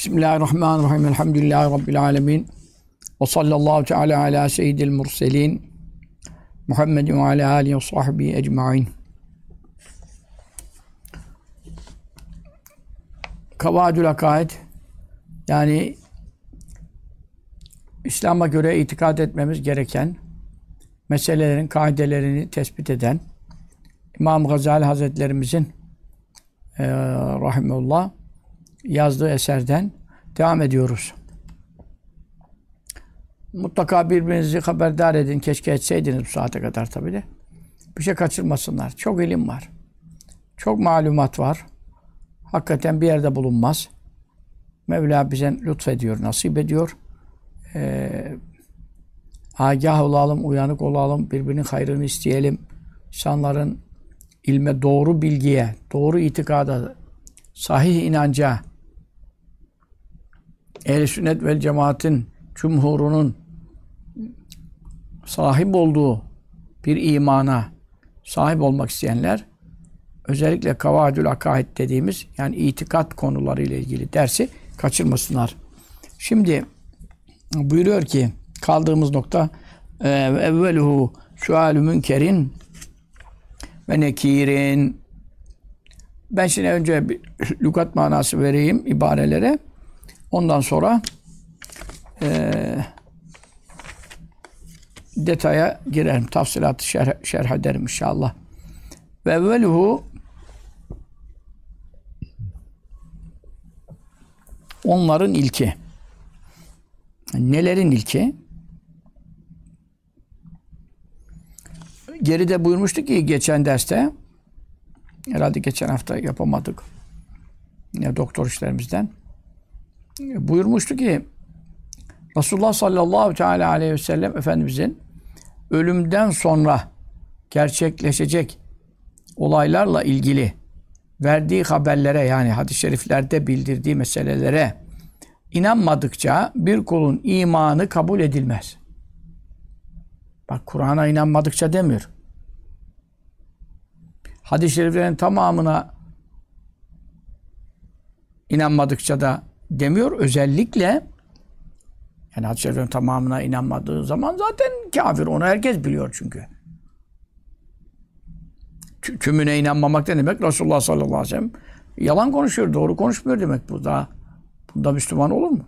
Bismillahirrahmanirrahim. Elhamdülillahi Rabbil alemin. Ve sallallahu teala ala seyyidil murselin. Muhammedin ve ala alihi ve sahbihi ecma'in. Kavadül akaid yani İslam'a göre itikad etmemiz gereken meselelerin kaidelerini tespit eden İmam Gazali Hazretlerimizin e, rahimullah yazdığı eserden devam ediyoruz. Mutlaka birbirinizi haberdar edin. Keşke etseydiniz bu saate kadar tabii de. Bir şey kaçırmasınlar. Çok ilim var. Çok malumat var. Hakikaten bir yerde bulunmaz. Mevla bize lütfediyor, nasip ediyor. Ee, agah olalım, uyanık olalım, birbirinin hayrını isteyelim. İnsanların ilme, doğru bilgiye, doğru itikada, sahih inanca, ehl sünnet vel cemaatin cumhurunun sahip olduğu bir imana sahip olmak isteyenler özellikle kavadül akaid dediğimiz yani itikat konuları ile ilgili dersi kaçırmasınlar. Şimdi buyuruyor ki kaldığımız nokta evveluhu sualü münkerin ve nekirin ben şimdi önce bir lügat manası vereyim ibarelere. Ondan sonra e, detaya girerim. Tafsilatı şerh, şerh ederim inşallah. Ve evveluhu onların ilki. Nelerin ilki? Geride buyurmuştuk ki geçen derste herhalde geçen hafta yapamadık. Ya doktor işlerimizden. Buyurmuştu ki Resulullah sallallahu teala aleyhi ve sellem Efendimizin ölümden sonra gerçekleşecek olaylarla ilgili verdiği haberlere yani hadis-i şeriflerde bildirdiği meselelere inanmadıkça bir kulun imanı kabul edilmez. Bak Kur'an'a inanmadıkça demiyor. Hadis-i şeriflerin tamamına inanmadıkça da demiyor. Özellikle yani hadis-i tamamına inanmadığı zaman zaten kafir. Onu herkes biliyor çünkü. Tümüne inanmamak ne demek? Resulullah sallallahu aleyhi ve sellem yalan konuşuyor, doğru konuşmuyor demek bu da. Bunda Müslüman olur mu?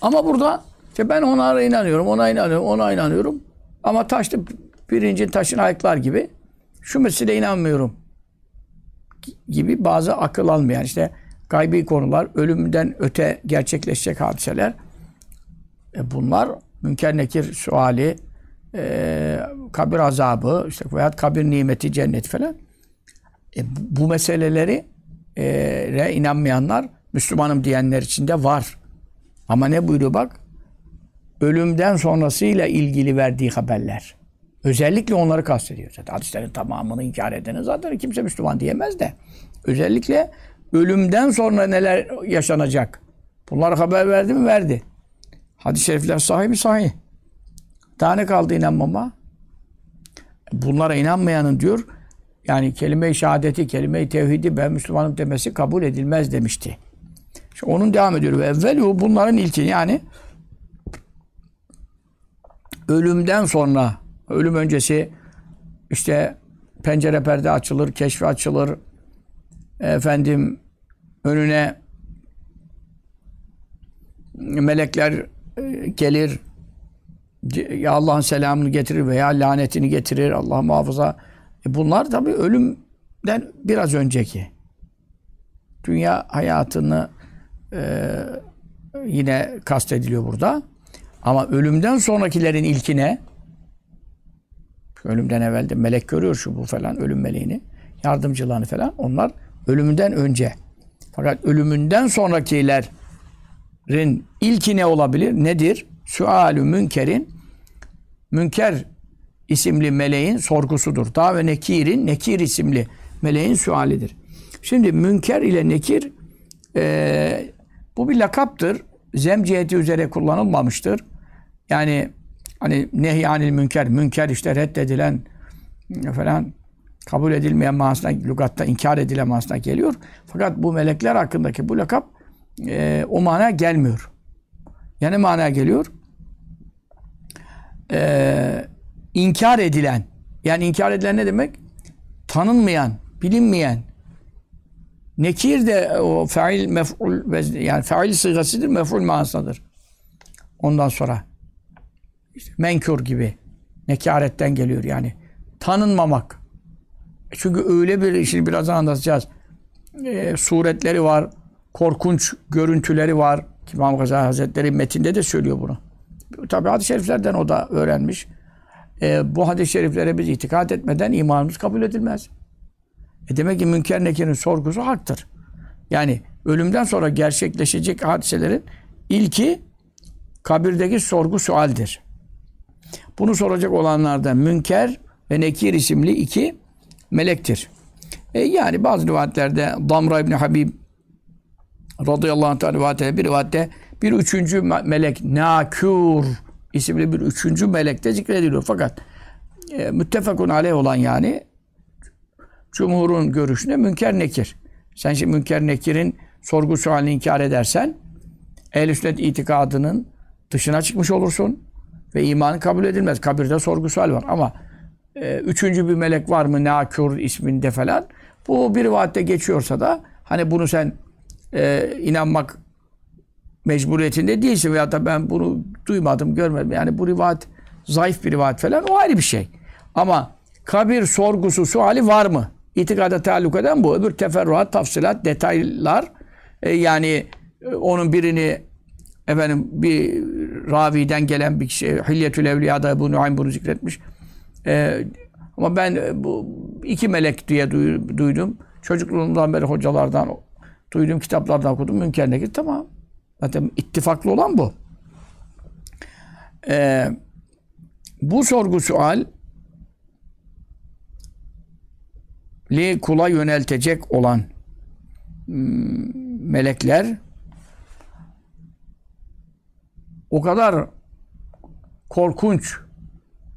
Ama burada işte ben ona inanıyorum, ona inanıyorum, ona inanıyorum. Ama taşlı pirincin taşını ayıklar gibi şu mesele inanmıyorum gibi bazı akıl almayan işte gaybi konular, ölümden öte gerçekleşecek hadiseler e bunlar münker nekir suali e, kabir azabı işte veya kabir nimeti, cennet falan e, bu meseleleri e, inanmayanlar Müslümanım diyenler içinde var. Ama ne buyuruyor bak? Ölümden sonrasıyla ilgili verdiği haberler. Özellikle onları kastediyor. Zaten hadislerin tamamını inkar edeni zaten kimse Müslüman diyemez de. Özellikle ölümden sonra neler yaşanacak? Bunları haber verdi mi? Verdi. Hadis-i şerifler sahih mi? Sahih. Daha ne kaldı inanmama? Bunlara inanmayanın diyor, yani kelime-i şehadeti, kelime-i tevhidi ben Müslümanım demesi kabul edilmez demişti. İşte onun devam ediyor. Ve evvelu bunların ilki yani ölümden sonra, ölüm öncesi işte pencere perde açılır, keşfi açılır. Efendim önüne melekler e, gelir. Ya Allah'ın selamını getirir veya lanetini getirir. Allah muhafaza. E bunlar tabii ölümden biraz önceki. Dünya hayatını e, yine kastediliyor burada. Ama ölümden sonrakilerin ilkine ölümden evvel de melek görüyor şu bu falan ölüm meleğini yardımcılarını falan onlar ölümünden önce. Fakat ölümünden sonrakilerin ilki ne olabilir? Nedir? Sualü münkerin münker isimli meleğin sorgusudur. Daha ve nekirin nekir isimli meleğin sualidir. Şimdi münker ile nekir e, bu bir lakaptır. Zem ciheti üzere kullanılmamıştır. Yani hani nehyanil münker, münker işte reddedilen falan kabul edilmeyen manasına, lügatta inkar edilen manasına geliyor. Fakat bu melekler hakkındaki bu lakap e, o manaya gelmiyor. Yani manaya geliyor? E, inkar edilen. Yani inkar edilen ne demek? Tanınmayan, bilinmeyen. Nekir de o fail mef'ul yani fail sıgasıdır, mef'ul manasındadır. Ondan sonra işte menkür gibi nekaretten geliyor yani. Tanınmamak. Çünkü öyle bir, şimdi birazdan anlatacağız. E, suretleri var, korkunç görüntüleri var. İmam Gazali Hazretleri metinde de söylüyor bunu. Tabi hadis-i şeriflerden o da öğrenmiş. E, bu hadis-i şeriflere biz itikad etmeden imanımız kabul edilmez. E demek ki münker nekirin sorgusu haktır. Yani ölümden sonra gerçekleşecek hadiselerin ilki kabirdeki sorgu sualdir. Bunu soracak olanlardan münker ve nekir isimli iki melektir. E yani bazı rivayetlerde Damra İbni Habib radıyallahu anh rivayette bir rivayette bir üçüncü melek Nakür isimli bir üçüncü melek de zikrediliyor. Fakat e, müttefakun aleyh olan yani cumhurun görüşünde münker nekir. Sen şimdi münker nekirin sorgu sualini inkar edersen ehl sünnet itikadının dışına çıkmış olursun ve imanın kabul edilmez. Kabirde sorgu sual var ama e, üçüncü bir melek var mı Nakür isminde falan bu bir rivayette geçiyorsa da hani bunu sen e, inanmak mecburiyetinde değilsin veya da ben bunu duymadım, görmedim. Yani bu rivayet zayıf bir rivayet falan o ayrı bir şey. Ama kabir sorgusu, suali var mı? İtikada taalluk eden bu. Öbür teferruat, tafsilat, detaylar e, yani e, onun birini efendim bir raviden gelen bir kişi Hilyetül Evliya'da Ebu Nuaym bunu zikretmiş. E, ama ben e, bu iki melek diye duydum. Çocukluğumdan beri hocalardan duydum, kitaplardan okudum. Münker nekir tamam. Zaten ittifaklı olan bu. Ee, bu sorgu sual li kula yöneltecek olan hmm, melekler o kadar korkunç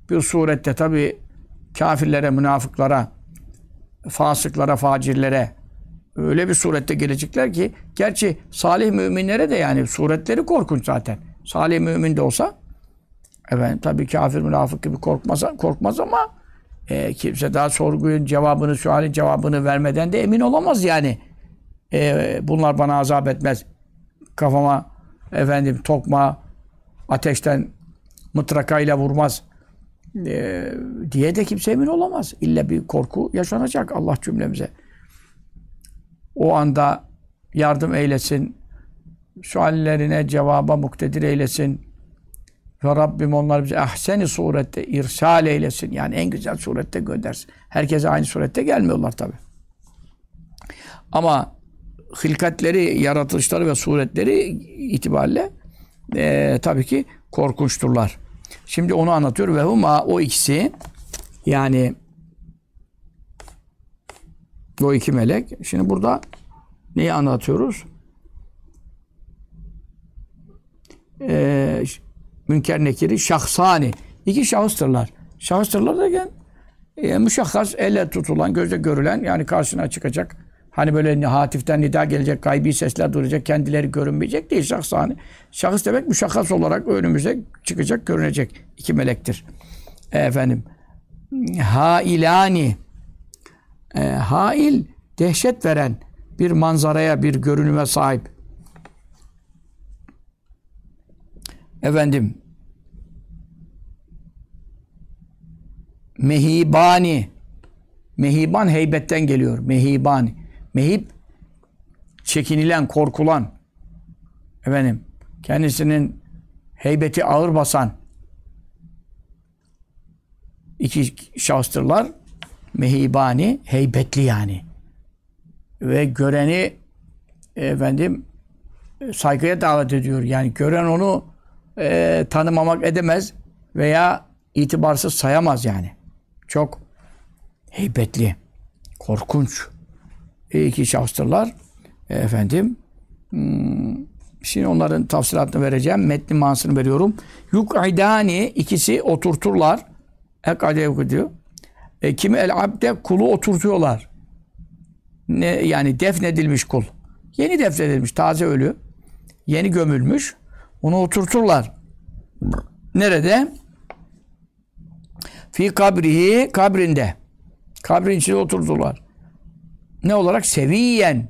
bir surette tabi kafirlere, münafıklara, fasıklara, facirlere öyle bir surette gelecekler ki gerçi salih müminlere de yani suretleri korkunç zaten. Salih mümin de olsa efendim tabii kafir münafık gibi korkmaz, korkmaz ama e, kimse daha sorgunun cevabını, sualin cevabını vermeden de emin olamaz yani. E, bunlar bana azap etmez. Kafama efendim tokma ateşten mıtrakayla vurmaz e, diye de kimse emin olamaz. İlla bir korku yaşanacak Allah cümlemize o anda yardım eylesin. Suallerine cevaba muktedir eylesin. Ve Rabbim onlar bize ahseni surette irsal eylesin. Yani en güzel surette göndersin. Herkese aynı surette gelmiyorlar tabi. Ama hilkatleri, yaratılışları ve suretleri itibariyle e, tabii ki korkunçturlar. Şimdi onu anlatıyor ve huma o ikisi yani o iki melek. Şimdi burada neyi anlatıyoruz? Ee, münker nekiri şahsani. İki şahıstırlar. Şahıstırlar derken e, müşahhas elle tutulan, gözle görülen yani karşına çıkacak. Hani böyle hatiften nida gelecek, gaybi sesler duyacak, kendileri görünmeyecek değil şahsani. Şahıs demek müşahhas olarak önümüze çıkacak, görünecek iki melektir. Efendim, hailani e, hail, dehşet veren bir manzaraya, bir görünüme sahip. Efendim, mehibani, mehiban heybetten geliyor. Mehibani. Mehib, çekinilen, korkulan, efendim, kendisinin heybeti ağır basan iki şahıstırlar mehibani, heybetli yani. Ve göreni efendim saygıya davet ediyor. Yani gören onu e, tanımamak edemez veya itibarsız sayamaz yani. Çok heybetli, korkunç iki şahıstırlar. Efendim hmm, şimdi onların tafsilatını vereceğim. Metni manasını veriyorum. Yuk'idani ikisi oturturlar. Ekade diyor. E, kimi el abde kulu oturtuyorlar. Ne, yani defnedilmiş kul. Yeni defnedilmiş, taze ölü. Yeni gömülmüş. Onu oturturlar. Nerede? Fi kabrihi kabrinde. Kabrin içine oturdular. Ne olarak? Seviyen.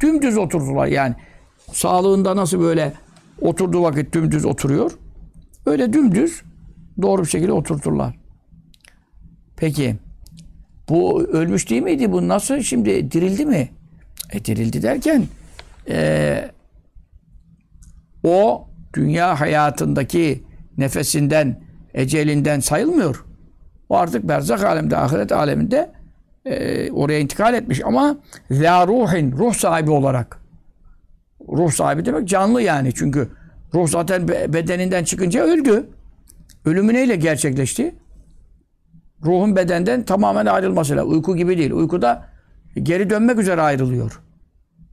Dümdüz oturdular yani. Sağlığında nasıl böyle oturduğu vakit dümdüz oturuyor. Öyle dümdüz doğru bir şekilde oturturlar. Peki bu ölmüş değil miydi? Bu nasıl şimdi dirildi mi? E dirildi derken e, o dünya hayatındaki nefesinden, ecelinden sayılmıyor. O artık berzak alemde, ahiret aleminde e, oraya intikal etmiş ama la ruhin, ruh sahibi olarak. Ruh sahibi demek canlı yani çünkü ruh zaten bedeninden çıkınca öldü. Ölümü neyle gerçekleşti? Ruhun bedenden tamamen ayrılmasıyla. Uyku gibi değil. Uykuda geri dönmek üzere ayrılıyor.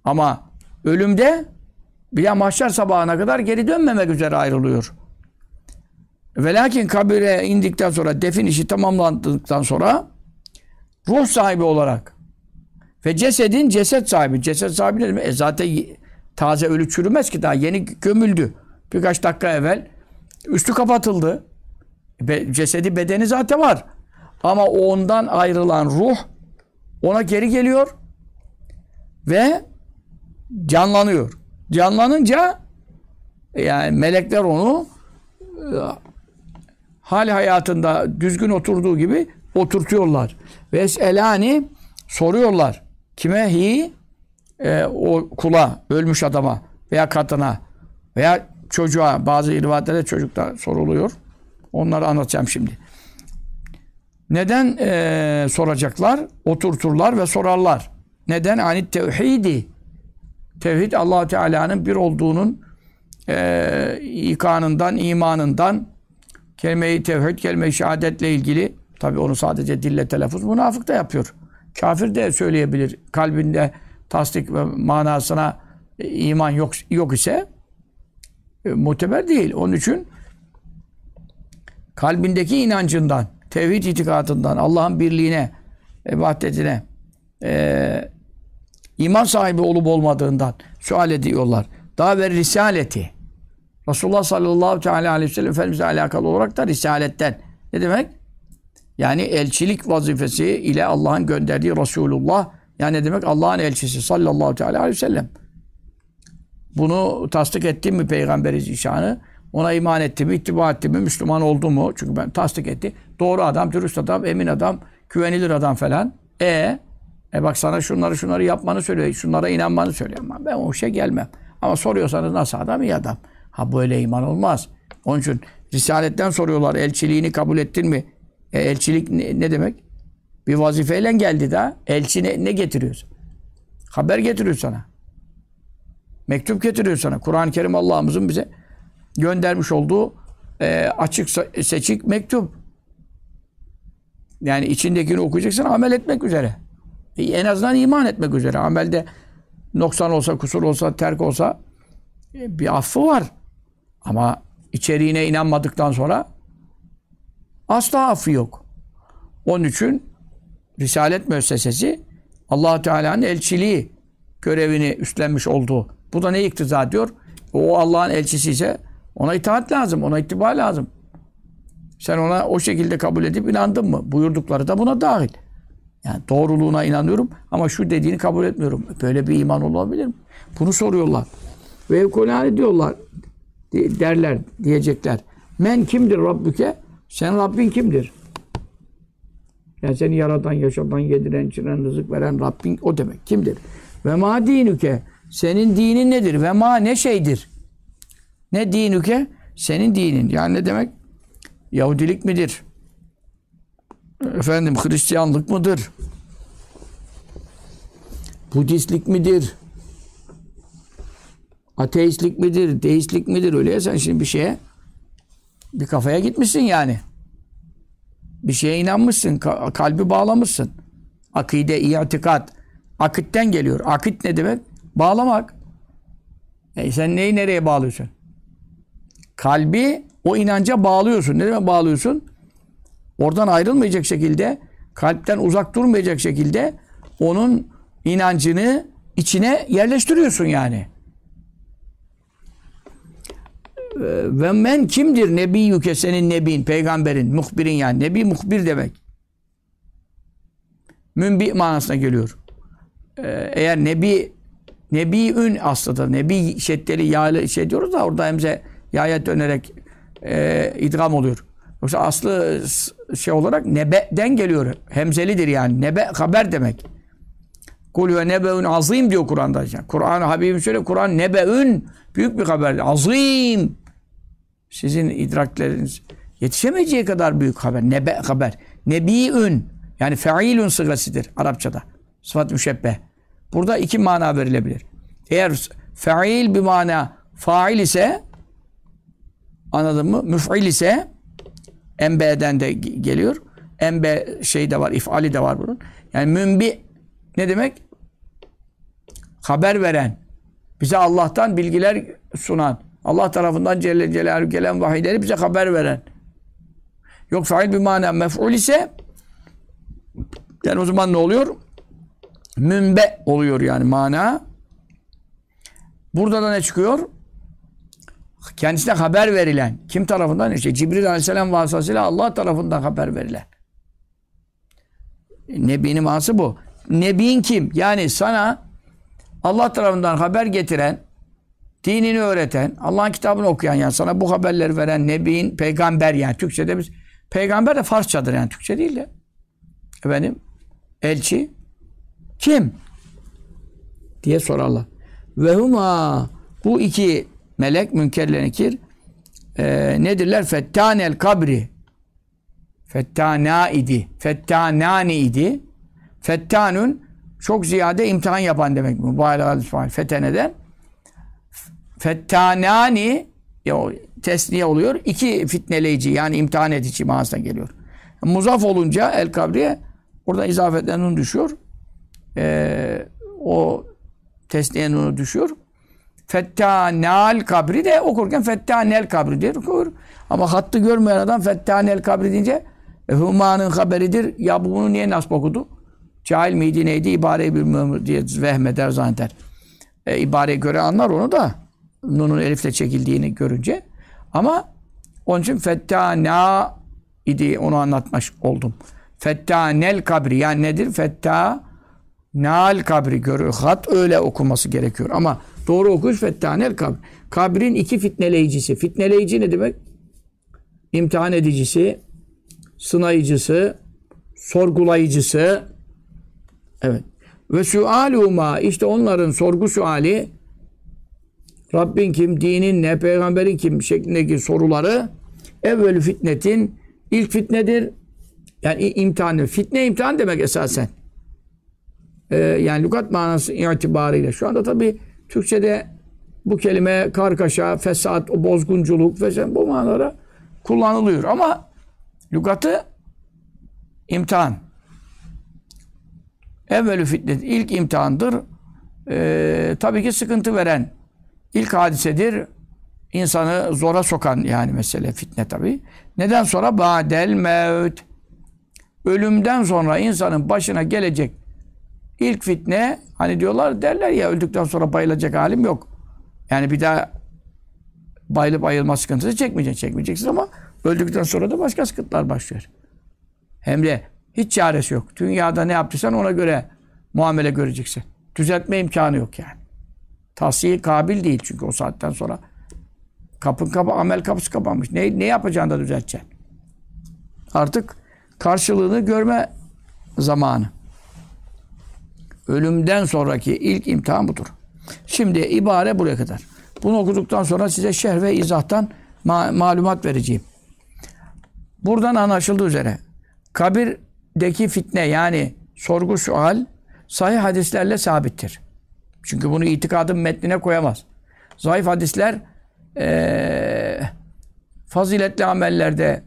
Ama ölümde bir mahşer sabahına kadar geri dönmemek üzere ayrılıyor. Ve lakin kabire indikten sonra, defin işi tamamlandıktan sonra ruh sahibi olarak ve cesedin ceset sahibi. Ceset sahibi ne demek? E zaten taze ölü çürümez ki daha yeni gömüldü. Birkaç dakika evvel üstü kapatıldı. Be, cesedi bedeni zaten var. Ama ondan ayrılan ruh ona geri geliyor ve canlanıyor. Canlanınca yani melekler onu hal hayatında düzgün oturduğu gibi oturtuyorlar. Ve eselani soruyorlar. Kime? Hi e, o kula, ölmüş adama veya kadına veya çocuğa bazı rivayetlerde çocukta soruluyor. Onları anlatacağım şimdi. Neden e, soracaklar? Oturturlar ve sorarlar. Neden? Hani tevhidi. Tevhid allah Teala'nın bir olduğunun e, ikanından, imanından, kelime-i tevhid, kelime-i şehadetle ilgili tabi onu sadece dille telaffuz münafık da yapıyor. Kafir de söyleyebilir. Kalbinde tasdik ve manasına e, iman yok yok ise e, muteber değil. Onun için kalbindeki inancından, tevhid itikadından, Allah'ın birliğine, vahdetine, e, iman sahibi olup olmadığından sual ediyorlar. Daha ve risaleti. Resulullah sallallahu teala aleyhi ve sellem Efendimiz'le alakalı olarak da risaletten. Ne demek? Yani elçilik vazifesi ile Allah'ın gönderdiği Resulullah yani ne demek? Allah'ın elçisi sallallahu aleyhi ve sellem. Bunu tasdik ettim mi Peygamberi Zişan'ı? Ona iman etti mi, ittiba etti mi, Müslüman oldu mu? Çünkü ben tasdik etti. Doğru adam, dürüst adam, emin adam, güvenilir adam falan. E e bak sana şunları şunları yapmanı söylüyor. Şunlara inanmanı söylüyor. Ben o işe gelmem. Ama soruyorsanız nasıl adam? iyi adam. Ha böyle iman olmaz. Onun için Risaletten soruyorlar. Elçiliğini kabul ettin mi? E, elçilik ne, ne demek? Bir vazifeyle geldi da elçi ne, ne getiriyor? Haber getiriyor sana. Mektup getiriyor sana. Kur'an-ı Kerim Allah'ımızın bize göndermiş olduğu e, açık seçik mektup. Yani içindekini okuyacaksın amel etmek üzere. E, en azından iman etmek üzere. Amelde noksan olsa, kusur olsa, terk olsa e, bir affı var. Ama içeriğine inanmadıktan sonra asla affı yok. Onun için Risalet müessesesi allah Teala'nın elçiliği görevini üstlenmiş olduğu. Bu da ne iktiza ediyor? O Allah'ın elçisi ise ona itaat lazım, ona ittiba lazım. Sen ona o şekilde kabul edip inandın mı? Buyurdukları da buna dahil. Yani doğruluğuna inanıyorum ama şu dediğini kabul etmiyorum. Böyle bir iman olabilir mi? Bunu soruyorlar. Ve evkolani diyorlar derler, diyecekler. Men kimdir Rabbüke? Sen Rabbin kimdir? Yani seni yaradan, yaşatan, yediren, içiren, rızık veren Rabbin o demek. Kimdir? Ve ma dinüke? Senin dinin nedir? Ve ma ne şeydir? Ne dinüke? Senin dinin. Yani ne demek? Yahudilik midir? Efendim Hristiyanlık mıdır? Budistlik midir? Ateistlik midir? Deistlik midir? Öyle ya sen şimdi bir şeye bir kafaya gitmişsin yani. Bir şeye inanmışsın. Kalbi bağlamışsın. Akide, itikat. Akitten geliyor. Akit ne demek? Bağlamak. E sen neyi nereye bağlıyorsun? Kalbi o inanca bağlıyorsun. Ne demek bağlıyorsun? Oradan ayrılmayacak şekilde, kalpten uzak durmayacak şekilde onun inancını içine yerleştiriyorsun yani. Ve men kimdir nebiyyüke senin nebin, peygamberin, muhbirin yani. Nebi muhbir demek. Münbi manasına geliyor. Ee, eğer nebi nebiün aslında nebi şeddeli yağlı şey diyoruz da orada hemze yaya dönerek e, idgam oluyor. Yoksa aslı şey olarak nebe'den geliyor. Hemzelidir yani. Nebe haber demek. Kul ve nebe'ün azim diyor Kur'an'da. Yani Kur'an Habibim şöyle Kur'an nebe'ün büyük bir haber. Azim. Sizin idrakleriniz yetişemeyeceği kadar büyük haber. Nebe haber. Nebi'ün yani feilün sıgasıdır Arapçada. Sıfat müşebbeh. Burada iki mana verilebilir. Eğer feil bir mana fail ise anladın mı? Müf'il ise enbe'den de geliyor. Enbe şey de var, ifali de var bunun. Yani münbi ne demek? Haber veren. Bize Allah'tan bilgiler sunan. Allah tarafından Celle Celaluhu gelen vahiyleri bize haber veren. Yok fail bir mana mef'ul ise yani o zaman ne oluyor? Münbe oluyor yani mana. Burada da ne çıkıyor? Kendisine haber verilen. Kim tarafından? İşte Cibril Aleyhisselam vasıtasıyla Allah tarafından haber verilen. Nebinin manası bu. Nebin kim? Yani sana Allah tarafından haber getiren, dinini öğreten, Allah'ın kitabını okuyan yani sana bu haberleri veren Nebin, peygamber yani Türkçe'de biz peygamber de Farsçadır yani Türkçe değil de. Efendim elçi kim? diye sorarlar. Ve huma bu iki melek münkerle nekir e, nedirler? Fettanel kabri fettana idi. Fettanani idi. Fettanun çok ziyade imtihan yapan demek bu. Mübalağa feteneden. Fettanani ya, tesniye oluyor. İki fitneleyici yani imtihan edici manasına geliyor. Muzaf olunca el kabriye orada izafetten nun düşüyor. Ee, o tesniye nunu düşüyor. Fettanal kabri de okurken fettanel kabri diye okur. Ama hattı görmeyen adam fettanel kabri deyince e, Huma'nın haberidir. Ya bunu niye nasip okudu? Cahil miydi neydi? İbareyi bilmiyor diye vehmeder zanneder. E, ibareye göre anlar onu da. Nun'un elifle çekildiğini görünce. Ama onun için fettana idi onu anlatmış oldum. Fettanel kabri yani nedir? Fetta nal kabri görüyor. Hat öyle okuması gerekiyor. Ama doğru okuş fettanel kabri. Kabrin iki fitneleyicisi. Fitneleyici ne demek? İmtihan edicisi, sınayıcısı, sorgulayıcısı. Evet. Ve sualuma işte onların sorgu suali Rabbin kim, dinin ne, peygamberin kim şeklindeki soruları evvelü fitnetin ilk fitnedir. Yani imtihanı. Fitne imtihan demek esasen. Ee, yani lügat manası itibariyle. Şu anda tabi Türkçe'de bu kelime kargaşa, fesat, bozgunculuk ve bu manada kullanılıyor. Ama lügatı imtihan. Evvelü fitnet ilk imtihandır. Ee, tabii ki sıkıntı veren ilk hadisedir. İnsanı zora sokan yani mesele fitne tabii. Neden sonra? Ba'del mevt. Ölümden sonra insanın başına gelecek ilk fitne hani diyorlar derler ya öldükten sonra bayılacak halim yok. Yani bir daha bayılıp ayılma sıkıntısı çekmeyeceksin. Çekmeyeceksin ama öldükten sonra da başka sıkıntılar başlıyor. Hem de hiç çaresi yok. Dünyada ne yaptıysan ona göre muamele göreceksin. Düzeltme imkanı yok yani. Tavsiye kabil değil çünkü o saatten sonra kapın kapı amel kapısı kapanmış. Ne, ne yapacağını da düzelteceksin. Artık karşılığını görme zamanı. Ölümden sonraki ilk imtihan budur. Şimdi ibare buraya kadar. Bunu okuduktan sonra size şerh ve izahtan ma malumat vereceğim. Buradan anlaşıldığı üzere kabirdeki fitne yani sorgu sual sahih hadislerle sabittir. Çünkü bunu itikadın metnine koyamaz. Zayıf hadisler ee, faziletli amellerde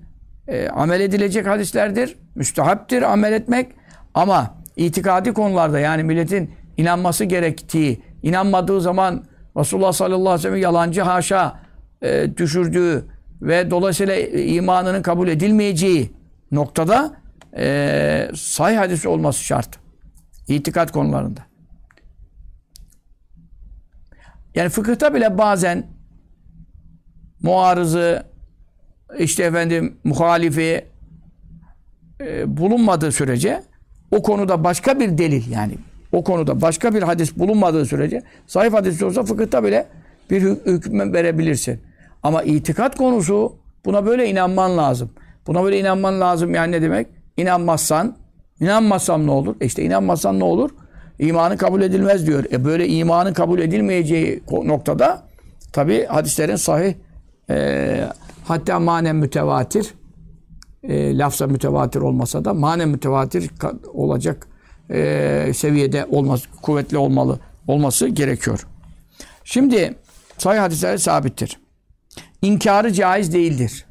e, amel edilecek hadislerdir. Müstehaptir amel etmek. Ama itikadi konularda yani milletin inanması gerektiği, inanmadığı zaman Resulullah sallallahu aleyhi ve sellem yalancı haşa e, düşürdüğü ve dolayısıyla imanının kabul edilmeyeceği noktada e, sahih hadisi olması şart. İtikat konularında. Yani fıkıhta bile bazen muarızı, işte efendim muhalifi e, bulunmadığı sürece o konuda başka bir delil yani o konuda başka bir hadis bulunmadığı sürece zayıf hadis olsa fıkıhta bile bir hük- hüküm verebilirsin. Ama itikat konusu buna böyle inanman lazım. Buna böyle inanman lazım yani ne demek? İnanmazsan, inanmazsam ne olur? E işte inanmazsan ne olur? İmanı kabul edilmez diyor. E böyle imanın kabul edilmeyeceği noktada tabi hadislerin sahih e, hatta manen mütevatir e, lafza mütevatir olmasa da manen mütevatir olacak e, seviyede olması, kuvvetli olmalı olması gerekiyor. Şimdi sahih hadisler sabittir. İnkarı caiz değildir.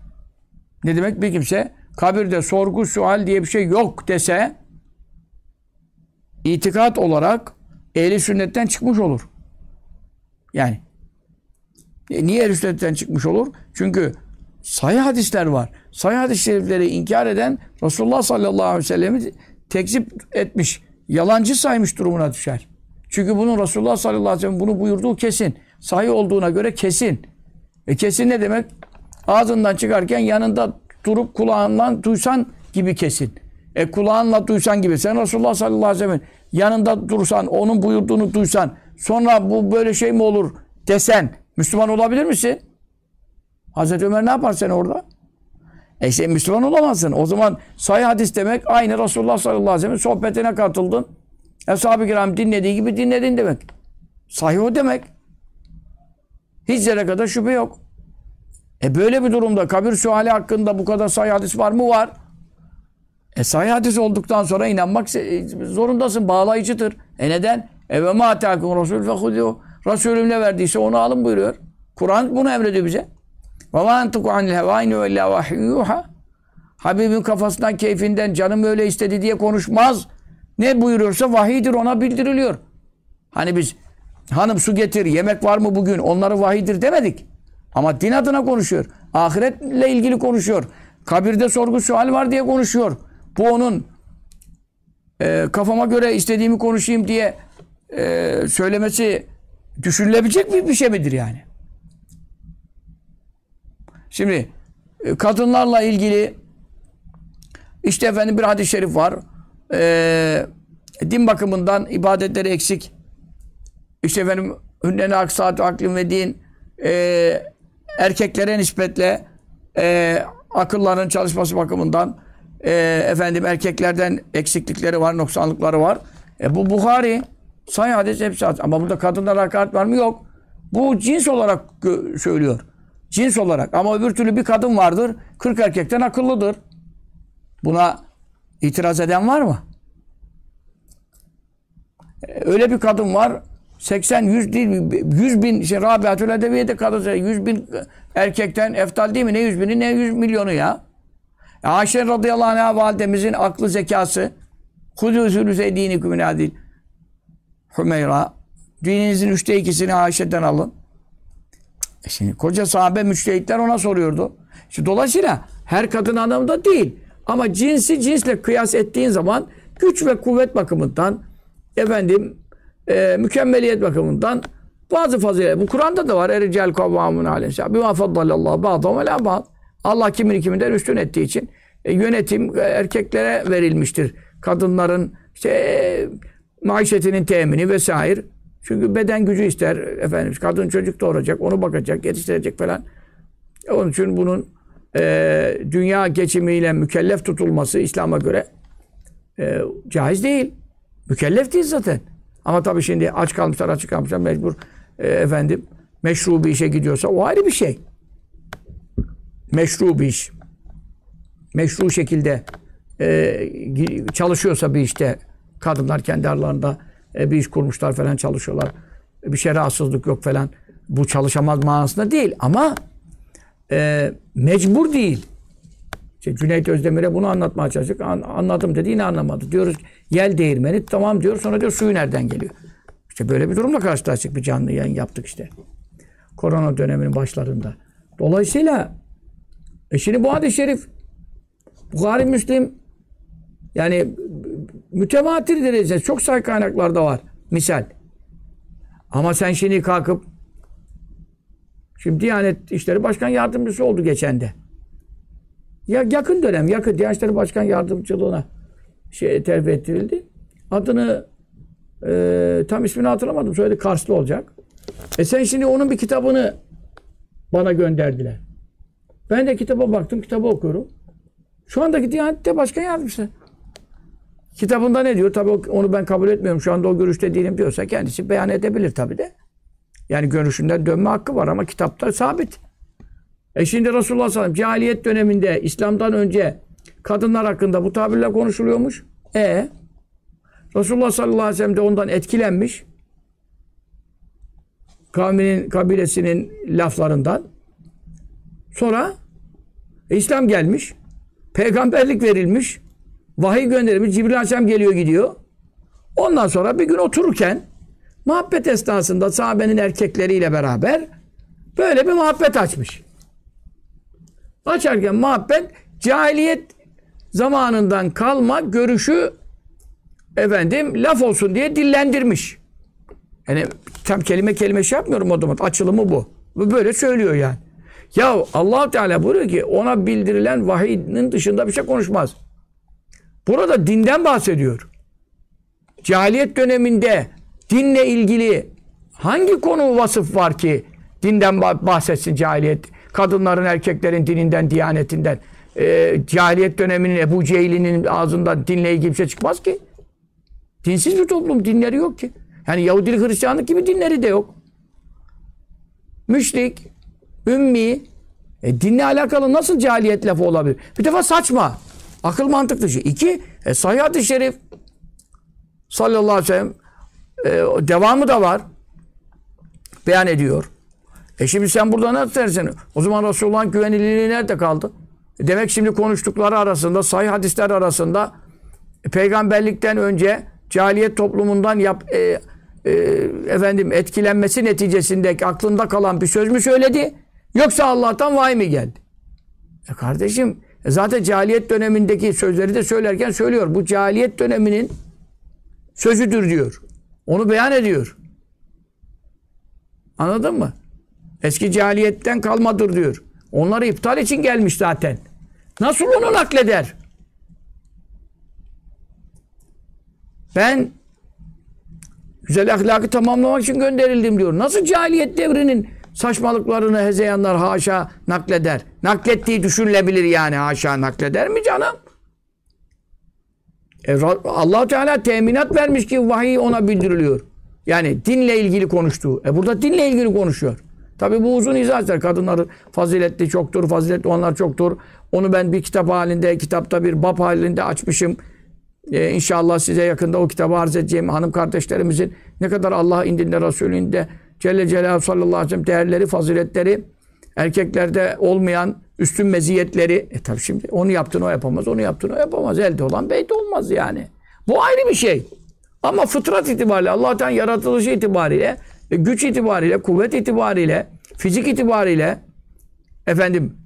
Ne demek bir kimse kabirde sorgu sual diye bir şey yok dese itikat olarak ehli sünnetten çıkmış olur. Yani e, niye ehli sünnetten çıkmış olur? Çünkü sahih hadisler var. Sahih hadis-i şerifleri inkar eden Resulullah sallallahu aleyhi ve sellem'i tekzip etmiş, yalancı saymış durumuna düşer. Çünkü bunun Resulullah sallallahu aleyhi ve sellem bunu buyurduğu kesin. Sahih olduğuna göre kesin. E kesin ne demek? Ağzından çıkarken yanında durup kulağından duysan gibi kesin. E kulağınla duysan gibi. Sen Resulullah sallallahu aleyhi ve sellem'in yanında dursan, onun buyurduğunu duysan, sonra bu böyle şey mi olur desen, Müslüman olabilir misin? Hazreti Ömer ne yapar sen orada? E sen Müslüman olamazsın. O zaman sahih hadis demek aynı Resulullah sallallahu aleyhi ve sellem'in sohbetine katıldın. Eshab-ı kiram dinlediği gibi dinledin demek. Sahih o demek. Hiç zerre kadar şüphe yok. E böyle bir durumda kabir suali hakkında bu kadar sahih hadis var mı? Var. E sahih hadis olduktan sonra inanmak se- zorundasın. Bağlayıcıdır. E neden? E ve ma atâkum Resul fe hudû. Resulüm ne verdiyse onu alın buyuruyor. Kur'an bunu emrediyor bize. Ve ma entuku anil hevâine ve illâ vahiyyûhâ. Habibin kafasından, keyfinden canım öyle istedi diye konuşmaz. Ne buyuruyorsa vahidir ona bildiriliyor. Hani biz hanım su getir, yemek var mı bugün onları vahidir demedik. Ama din adına konuşuyor. Ahiretle ilgili konuşuyor. Kabirde sorgu sual var diye konuşuyor. Bu onun e, kafama göre istediğimi konuşayım diye e, söylemesi düşünülebilecek bir, bir şey midir yani? Şimdi e, kadınlarla ilgili işte efendim bir hadis-i şerif var. E, din bakımından ibadetleri eksik. İşte efendim hünnene aksat aklın ve din e, erkeklere nispetle e, akılların çalışması bakımından e, efendim erkeklerden eksiklikleri var, noksanlıkları var. E, bu Buhari sahih hadis hepsi hadis. Ama burada kadınlara hakaret var mı? Yok. Bu cins olarak söylüyor. Cins olarak. Ama öbür türlü bir kadın vardır. 40 erkekten akıllıdır. Buna itiraz eden var mı? E, Öyle bir kadın var. 80, 100 değil, 100 bin, işte Rabiatül Edeviye'de kadın 100 bin erkekten eftal değil mi? Ne 100 bini ne 100 milyonu ya. Ayşe radıyallahu anh'a validemizin aklı zekası Hudû sülüse dinikum min adil Hümeyra dininizin üçte ikisini Ayşe'den alın. E şimdi koca sahabe müçtehitler ona soruyordu. İşte dolayısıyla her kadın anlamında değil. Ama cinsi cinsle kıyas ettiğin zaman güç ve kuvvet bakımından efendim e, mükemmeliyet bakımından bazı fazilet. Bu Kur'an'da da var. Ericel kavvamun aleyhisselam. Bima faddalallahu ba'dahum ala ba'd. Allah kimin kiminden üstün ettiği için e, yönetim e, erkeklere verilmiştir. Kadınların işte e, maişetinin temini vesaire. Çünkü beden gücü ister efendim. Kadın çocuk doğuracak, onu bakacak, yetiştirecek falan. Onun için bunun e, dünya geçimiyle mükellef tutulması İslam'a göre e, caiz değil. Mükellef değil zaten. Ama tabii şimdi aç kalmışlar, açık kalmışlar mecbur e, efendim meşru bir işe gidiyorsa o ayrı bir şey. Meşru bir iş. Meşru şekilde e, çalışıyorsa bir işte kadınlar kendi aralarında e, bir iş kurmuşlar falan çalışıyorlar. Bir şey rahatsızlık yok falan. Bu çalışamaz manasında değil ama e, mecbur değil. İşte Cüneyt Özdemir'e bunu anlatmaya çalıştık. An- anladım dedi yine anlamadı. Diyoruz yel değirmeni tamam diyor sonra diyor suyu nereden geliyor? İşte böyle bir durumla karşılaştık bir canlı yayın yaptık işte. Korona döneminin başlarında. Dolayısıyla e şimdi bu hadis-i şerif Bukhari Müslim yani mütevatir derecede çok sayı kaynaklarda var. Misal. Ama sen şimdi kalkıp Şimdi Diyanet İşleri Başkan Yardımcısı oldu geçen de. Ya yakın dönem, yakın Diyanet İşleri Başkan Yardımcılığına şey terfi ettirildi. Adını e, tam ismini hatırlamadım. Söyledi Karslı olacak. E sen şimdi onun bir kitabını bana gönderdiler. Ben de kitaba baktım, kitabı okuyorum. Şu andaki Diyanet'te başkan yardımcısı. Kitabında ne diyor? Tabii onu ben kabul etmiyorum. Şu anda o görüşte değilim diyorsa kendisi beyan edebilir tabii de. Yani görüşünden dönme hakkı var ama kitapta sabit. E şimdi Resulullah sallallahu aleyhi ve sellem cahiliyet döneminde İslam'dan önce kadınlar hakkında bu tabirle konuşuluyormuş. E Resulullah sallallahu aleyhi ve sellem de ondan etkilenmiş. Kavminin, kabilesinin laflarından. Sonra e, İslam gelmiş. Peygamberlik verilmiş. Vahiy gönderilmiş. Cibril Aleyhisselam geliyor gidiyor. Ondan sonra bir gün otururken muhabbet esnasında sahabenin erkekleriyle beraber böyle bir muhabbet açmış. Açarken muhabbet cahiliyet zamanından kalma görüşü efendim laf olsun diye dillendirmiş. Yani tam kelime kelime şey yapmıyorum o zaman. Açılımı bu. Böyle söylüyor yani. Ya allah Teala buyuruyor ki ona bildirilen vahiyinin dışında bir şey konuşmaz. Burada dinden bahsediyor. Cahiliyet döneminde dinle ilgili hangi konu vasıf var ki dinden bahsetsin cahiliyet? Kadınların, erkeklerin dininden, diyanetinden. Ee, cahiliyet döneminin Ebu Cehil'inin ağzından dinle ilgili bir şey çıkmaz ki. Dinsiz bir toplum, dinleri yok ki. Yani Yahudilik, Hristiyanlık gibi dinleri de yok. Müşrik, ümmi, e, dinle alakalı nasıl cahiliyet lafı olabilir? Bir defa saçma. Akıl mantık dışı. İki, e, sahih şerif sallallahu aleyhi ve sellem e, devamı da var. Beyan ediyor. E şimdi sen burada ne dersin? O zaman Resulullah'ın güvenilirliği nerede kaldı? E demek şimdi konuştukları arasında, sahih hadisler arasında e, peygamberlikten önce cahiliyet toplumundan yap, e, e, efendim etkilenmesi neticesinde aklında kalan bir söz mü söyledi? Yoksa Allah'tan vahiy mi geldi? E kardeşim e zaten cahiliyet dönemindeki sözleri de söylerken söylüyor. Bu cahiliyet döneminin sözüdür diyor. Onu beyan ediyor. Anladın mı? Eski cahiliyetten kalmadır diyor. Onları iptal için gelmiş zaten. Nasıl onu nakleder? Ben güzel ahlakı tamamlamak için gönderildim diyor. Nasıl cahiliyet devrinin saçmalıklarını hezeyanlar haşa nakleder? Naklettiği düşünülebilir yani haşa nakleder mi canım? E, allah Teala teminat vermiş ki vahiy ona bildiriliyor. Yani dinle ilgili konuştuğu. E burada dinle ilgili konuşuyor. Tabi bu uzun izah eder. Kadınların faziletli çoktur, faziletli onlar çoktur. Onu ben bir kitap halinde, kitapta bir bab halinde açmışım. Ee, inşallah size yakında o kitabı arz edeceğim. Hanım kardeşlerimizin ne kadar Allah indinde, Resulünde Celle Celaluhu sallallahu aleyhi ve sellem değerleri, faziletleri, erkeklerde olmayan üstün meziyetleri. E tabi şimdi onu yaptın o yapamaz, onu yaptın o yapamaz. Elde olan beyde olmaz yani. Bu ayrı bir şey. Ama fıtrat itibariyle, Allah'tan yaratılışı itibariyle, e, güç itibariyle, kuvvet itibariyle, fizik itibariyle efendim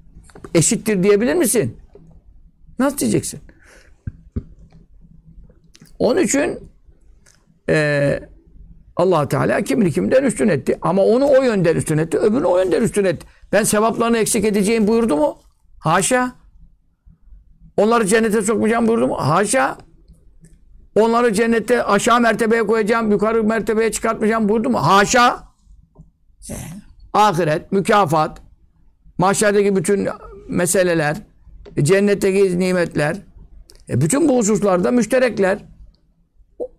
eşittir diyebilir misin? Nasıl diyeceksin? Onun için e, allah Teala kimini kimden üstün etti. Ama onu o yönden üstün etti, öbürünü o yönden üstün etti. Ben sevaplarını eksik edeceğim buyurdu mu? Haşa. Onları cennete sokmayacağım buyurdu mu? Haşa. Onları cennette aşağı mertebeye koyacağım, yukarı mertebeye çıkartmayacağım buyurdu mu? Haşa. Ahiret, mükafat, mahşerdeki bütün meseleler, cennetteki nimetler, e bütün bu hususlarda müşterekler.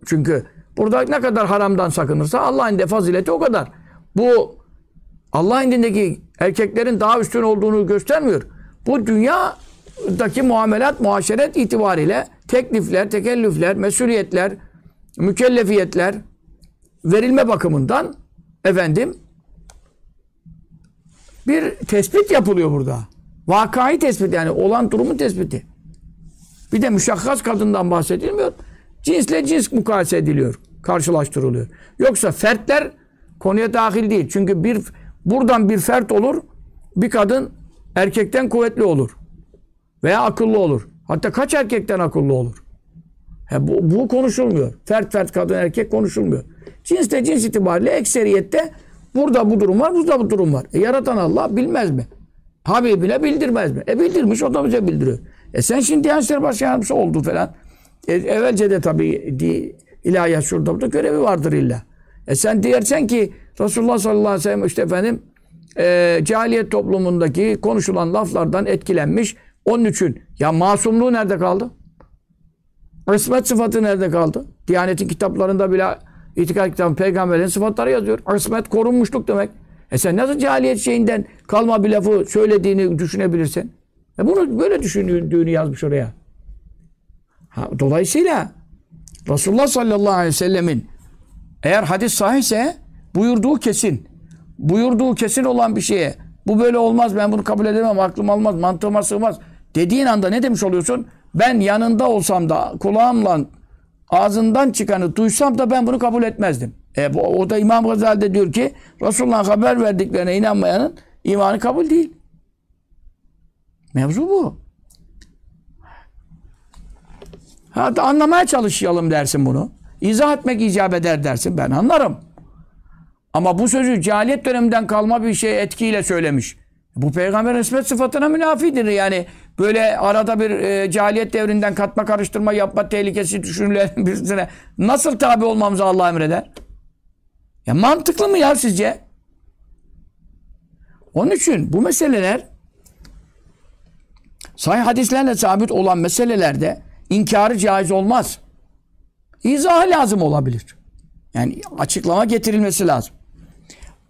Çünkü burada ne kadar haramdan sakınırsa Allah'ın de fazileti o kadar. Bu Allah indindeki erkeklerin daha üstün olduğunu göstermiyor. Bu dünyadaki muamelat, muaşeret itibariyle teklifler, tekellüfler, mesuliyetler, mükellefiyetler verilme bakımından efendim bir tespit yapılıyor burada. Vakayı tespit yani olan durumun tespiti. Bir de müşakkas kadından bahsedilmiyor. Cinsle cins mukayese ediliyor. Karşılaştırılıyor. Yoksa fertler konuya dahil değil. Çünkü bir buradan bir fert olur. Bir kadın erkekten kuvvetli olur. Veya akıllı olur. Hatta kaç erkekten akıllı olur? He, bu, bu konuşulmuyor. Fert fert kadın erkek konuşulmuyor. Cinsle cins itibariyle ekseriyette Burada bu durum var, burada bu durum var. E, yaratan Allah bilmez mi? Habibine bildirmez mi? E bildirmiş, o da bize bildiriyor. E sen şimdi Diyanet İşleri Başkanımız oldu falan. E, evvelce de tabii di, ilahiyat şurada burada görevi vardır illa. E sen diyersen ki Resulullah sallallahu aleyhi ve sellem işte efendim e, cahiliyet toplumundaki konuşulan laflardan etkilenmiş. Onun için ya masumluğu nerede kaldı? İsmet sıfatı nerede kaldı? Diyanetin kitaplarında bile itikad kitabı peygamberin sıfatları yazıyor. İsmet korunmuşluk demek. E sen nasıl cahiliyet şeyinden kalma bir lafı söylediğini düşünebilirsin? E bunu böyle düşündüğünü yazmış oraya. Ha, dolayısıyla Resulullah sallallahu aleyhi ve sellemin eğer hadis sahihse buyurduğu kesin. Buyurduğu kesin olan bir şeye bu böyle olmaz ben bunu kabul edemem aklım almaz mantığıma sığmaz dediğin anda ne demiş oluyorsun? Ben yanında olsam da kulağımla ağzından çıkanı duysam da ben bunu kabul etmezdim. E, bu, o da İmam Gazali de diyor ki Resulullah'ın haber verdiklerine inanmayanın imanı kabul değil. Mevzu bu. Hatta anlamaya çalışalım dersin bunu. İzah etmek icap eder dersin. Ben anlarım. Ama bu sözü cahiliyet döneminden kalma bir şey etkiyle söylemiş. Bu peygamber ismet sıfatına münafidir. Yani böyle arada bir e, cahiliyet devrinden katma karıştırma yapma tehlikesi düşünülen birisine nasıl tabi olmamızı Allah emreder? Ya mantıklı mı ya sizce? Onun için bu meseleler sahih hadislerle sabit olan meselelerde inkarı caiz olmaz. İzahı lazım olabilir. Yani açıklama getirilmesi lazım.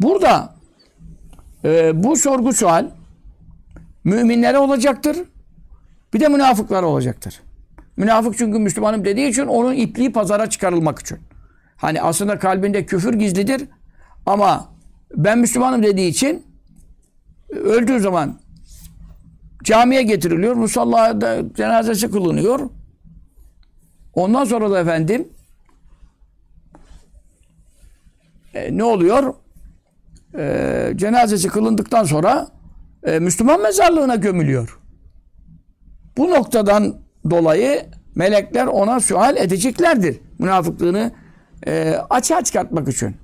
Burada e, bu sorgu sual müminlere olacaktır. Bir de münafıklara olacaktır. Münafık çünkü Müslümanım dediği için onun ipliği pazara çıkarılmak için. Hani aslında kalbinde küfür gizlidir ama ben Müslümanım dediği için öldüğü zaman camiye getiriliyor. Musallada cenazesi kılınıyor. Ondan sonra da efendim e, ne oluyor? E, cenazesi kılındıktan sonra e, Müslüman mezarlığına gömülüyor. Bu noktadan dolayı melekler ona sual edeceklerdir. Münafıklığını e, açığa çıkartmak için.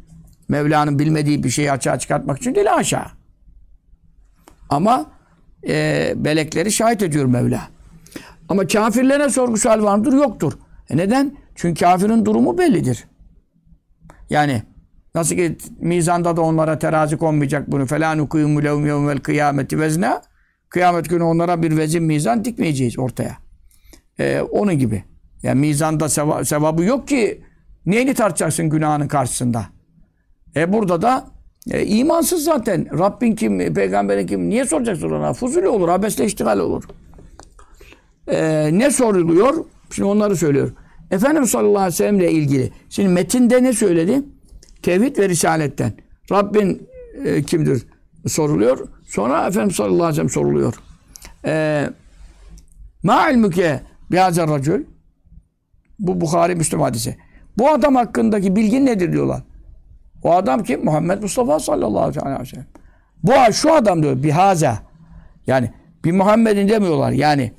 Mevla'nın bilmediği bir şeyi açığa çıkartmak için değil aşağı. Ama e, melekleri şahit ediyor Mevla. Ama kafirlere sorgu sual var mıdır? Yoktur. E neden? Çünkü kafirin durumu bellidir. Yani nasıl ki mizanda da onlara terazi konmayacak bunu. Falan ukuyumu lehum yevmel kıyameti vezne. Kıyamet günü onlara bir vezin mizan dikmeyeceğiz ortaya. Ee, onun gibi. Yani mizanda seva, sevabı yok ki neyini tartacaksın günahının karşısında? E burada da e, imansız zaten. Rabbin kim, peygamberin kim? Niye soracaksın ona? Fuzuli olur, abesle iştigal olur. E, ne soruluyor? Şimdi onları söylüyor. Efendimiz sallallahu aleyhi ve sellem ile ilgili. Şimdi metinde ne söyledi? Tevhid ve Risaletten. Rabbin e, kimdir? Soruluyor. Sonra Efendimiz sallallahu aleyhi ve sellem soruluyor. E, Ma ilmuke bihazer racül Bu Bukhari Müslüm hadisi. Bu adam hakkındaki bilgin nedir diyorlar. O adam kim? Muhammed Mustafa sallallahu aleyhi ve sellem. Bu şu adam diyor bihaza. Yani bir Muhammed'in demiyorlar. Yani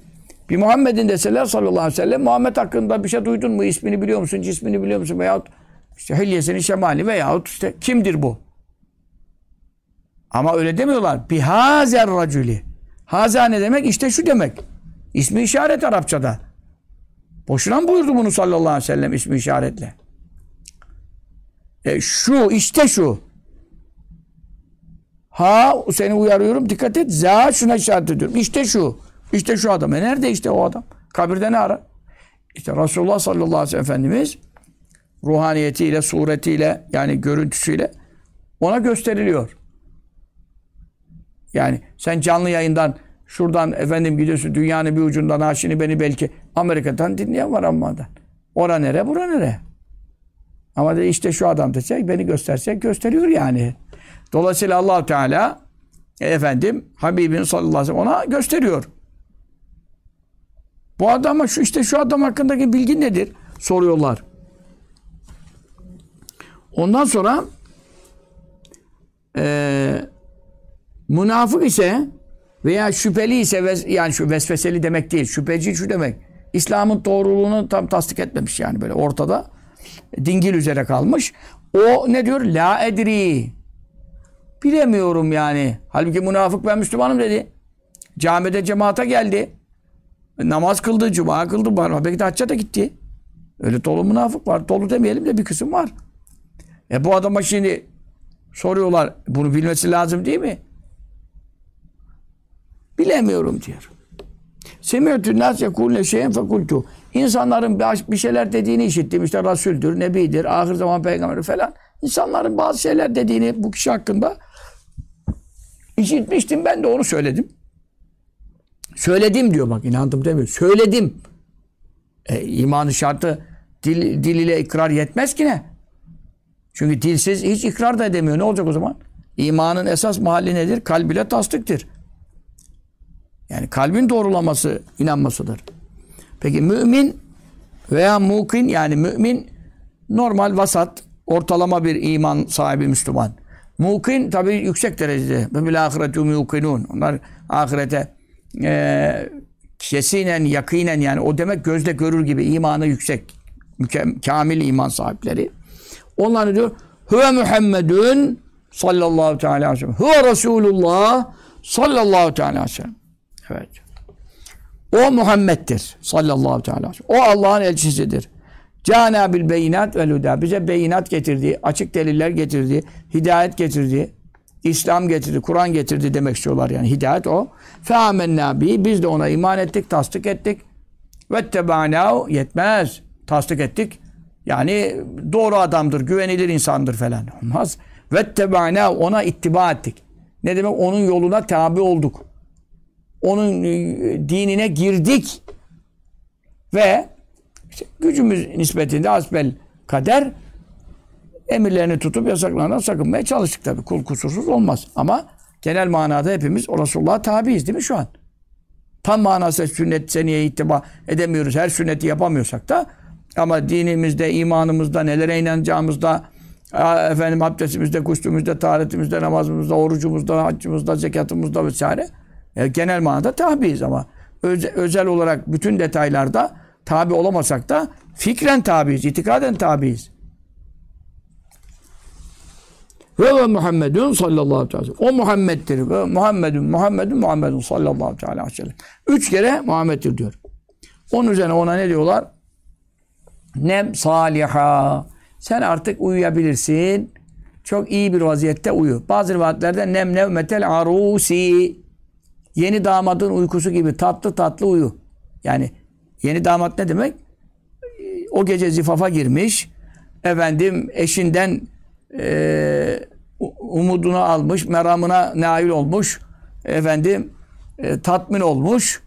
bir Muhammed'in deseler sallallahu aleyhi ve sellem Muhammed hakkında bir şey duydun mu? İsmini biliyor musun? Cismini biliyor musun? Veyahut işte hilyesini şemali veyahut işte kimdir bu? Ama öyle demiyorlar. Bihazer raculi. Haza ne demek? İşte şu demek. İsmi işaret Arapçada. Boşuna mı buyurdu bunu sallallahu aleyhi ve sellem ismi işaretle? E şu, işte şu. Ha seni uyarıyorum dikkat et. Za şuna işaret ediyorum. İşte şu. İşte şu adam. E nerede işte o adam? Kabirde ne ara? İşte Resulullah sallallahu aleyhi ve sellem Efendimiz ruhaniyetiyle, suretiyle yani görüntüsüyle ona gösteriliyor. Yani sen canlı yayından şuradan efendim gidiyorsun dünyanın bir ucundan aşini beni belki Amerika'dan dinleyen var Amman'dan. Ora nere, bura nere? Ama de işte şu adam desek beni göstersek gösteriyor yani. Dolayısıyla allah Teala efendim Habibin sallallahu aleyhi ve sellem ona gösteriyor. Bu adama şu işte şu adam hakkındaki bilgi nedir? Soruyorlar. Ondan sonra e, münafık ise veya şüpheli ise yani şu vesveseli demek değil. Şüpheci şu demek. İslam'ın doğruluğunu tam tasdik etmemiş yani böyle ortada. Dingil üzere kalmış. O ne diyor? La edri. bilemiyorum yani. Halbuki münafık ben Müslümanım dedi. Camide cemaate geldi. Namaz kıldı, cuma kıldı. Var. Belki de hacca da gitti. Öyle dolu münafık var. Dolu demeyelim de bir kısım var. E bu adama şimdi soruyorlar. Bunu bilmesi lazım değil mi? Bilemiyorum diyor. Semiyetü nas yekûle şeyen fekultu. İnsanların bir şeyler dediğini işittim. İşte Resul'dür, Nebidir, ahir zaman peygamberi falan. İnsanların bazı şeyler dediğini bu kişi hakkında işitmiştim. Ben de onu söyledim. Söyledim diyor bak inandım demiyor. Söyledim. E, imanın şartı dil, dil ile ikrar yetmez ki ne? Çünkü dilsiz hiç ikrar da edemiyor. Ne olacak o zaman? İmanın esas mahalli nedir? Kalb ile tasdiktir. Yani kalbin doğrulaması, inanmasıdır. Peki mümin veya mukin yani mümin normal vasat, ortalama bir iman sahibi Müslüman. Mukin tabi yüksek derecede. Ve bil ahiretu mukinun. Onlar ahirete e, kesinen, yakinen yani o demek gözle görür gibi imanı yüksek. Mükem, kamil iman sahipleri. Onlar diyor Huve Muhammedun sallallahu teala aleyhi ve sellem. Huve Resulullah sallallahu teala aleyhi ve sellem. Evet. O Muhammed'dir sallallahu teala aleyhi ve sellem. O Allah'ın elçisidir. Cana bil beyinat ve huda. Bize beyinat getirdi, açık deliller getirdi, hidayet getirdi, İslam getirdi, Kur'an getirdi demek istiyorlar yani. Hidayet o. Fe amennâ Biz de ona iman ettik, tasdik ettik. Ve tebânâhu yetmez. Tasdik ettik. Yani doğru adamdır, güvenilir insandır falan. Olmaz. Ve tebâna ona ittiba ettik. Ne demek? Onun yoluna tabi olduk. Onun e, dinine girdik. Ve işte gücümüz nispetinde asbel kader emirlerini tutup yasaklarından sakınmaya çalıştık tabii. Kul kusursuz olmaz. Ama genel manada hepimiz o Resulullah'a tabiiz değil mi şu an? Tam manası sünnet seneye ittiba edemiyoruz. Her sünneti yapamıyorsak da ama dinimizde, imanımızda, nelere inanacağımızda, efendim abdestimizde, kuştumuzda, taharetimizde, namazımızda, orucumuzda, haccımızda, zekatımızda vesaire e, genel manada tabiiz ama özel, özel olarak bütün detaylarda tabi olamasak da fikren tabiiz, itikaden tabiiz. Ve ve Muhammedun sallallahu aleyhi ve sellem. O Muhammed'dir. Ve Muhammedun, Muhammedun, Muhammedun sallallahu aleyhi ve sellem. Üç kere Muhammed'dir diyor. Onun üzerine ona ne diyorlar? Nem saliha. Sen artık uyuyabilirsin. Çok iyi bir vaziyette uyu. Bazı rivayetlerde nem nevmetel arusi. Yeni damadın uykusu gibi tatlı tatlı uyu. Yani yeni damat ne demek? O gece zifafa girmiş. Efendim eşinden umudunu almış, meramına nail olmuş. Efendim e, tatmin olmuş.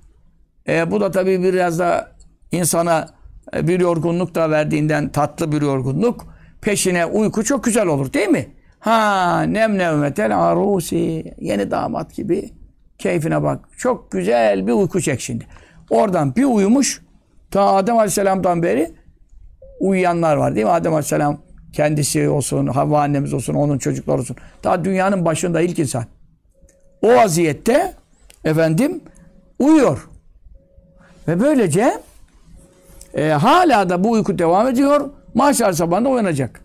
E, bu da tabii biraz da insana e, bir yorgunluk da verdiğinden tatlı bir yorgunluk. Peşine uyku çok güzel olur değil mi? Ha nem nevmetel arusi yeni damat gibi keyfine bak. Çok güzel bir uyku çek şimdi. Oradan bir uyumuş ta Adem Aleyhisselam'dan beri uyuyanlar var değil mi? Adem Aleyhisselam kendisi olsun, Havva annemiz olsun, onun çocukları olsun. Daha dünyanın başında ilk insan. O vaziyette efendim uyuyor. Ve böylece e, hala da bu uyku devam ediyor. Maşallah sabahında uyanacak.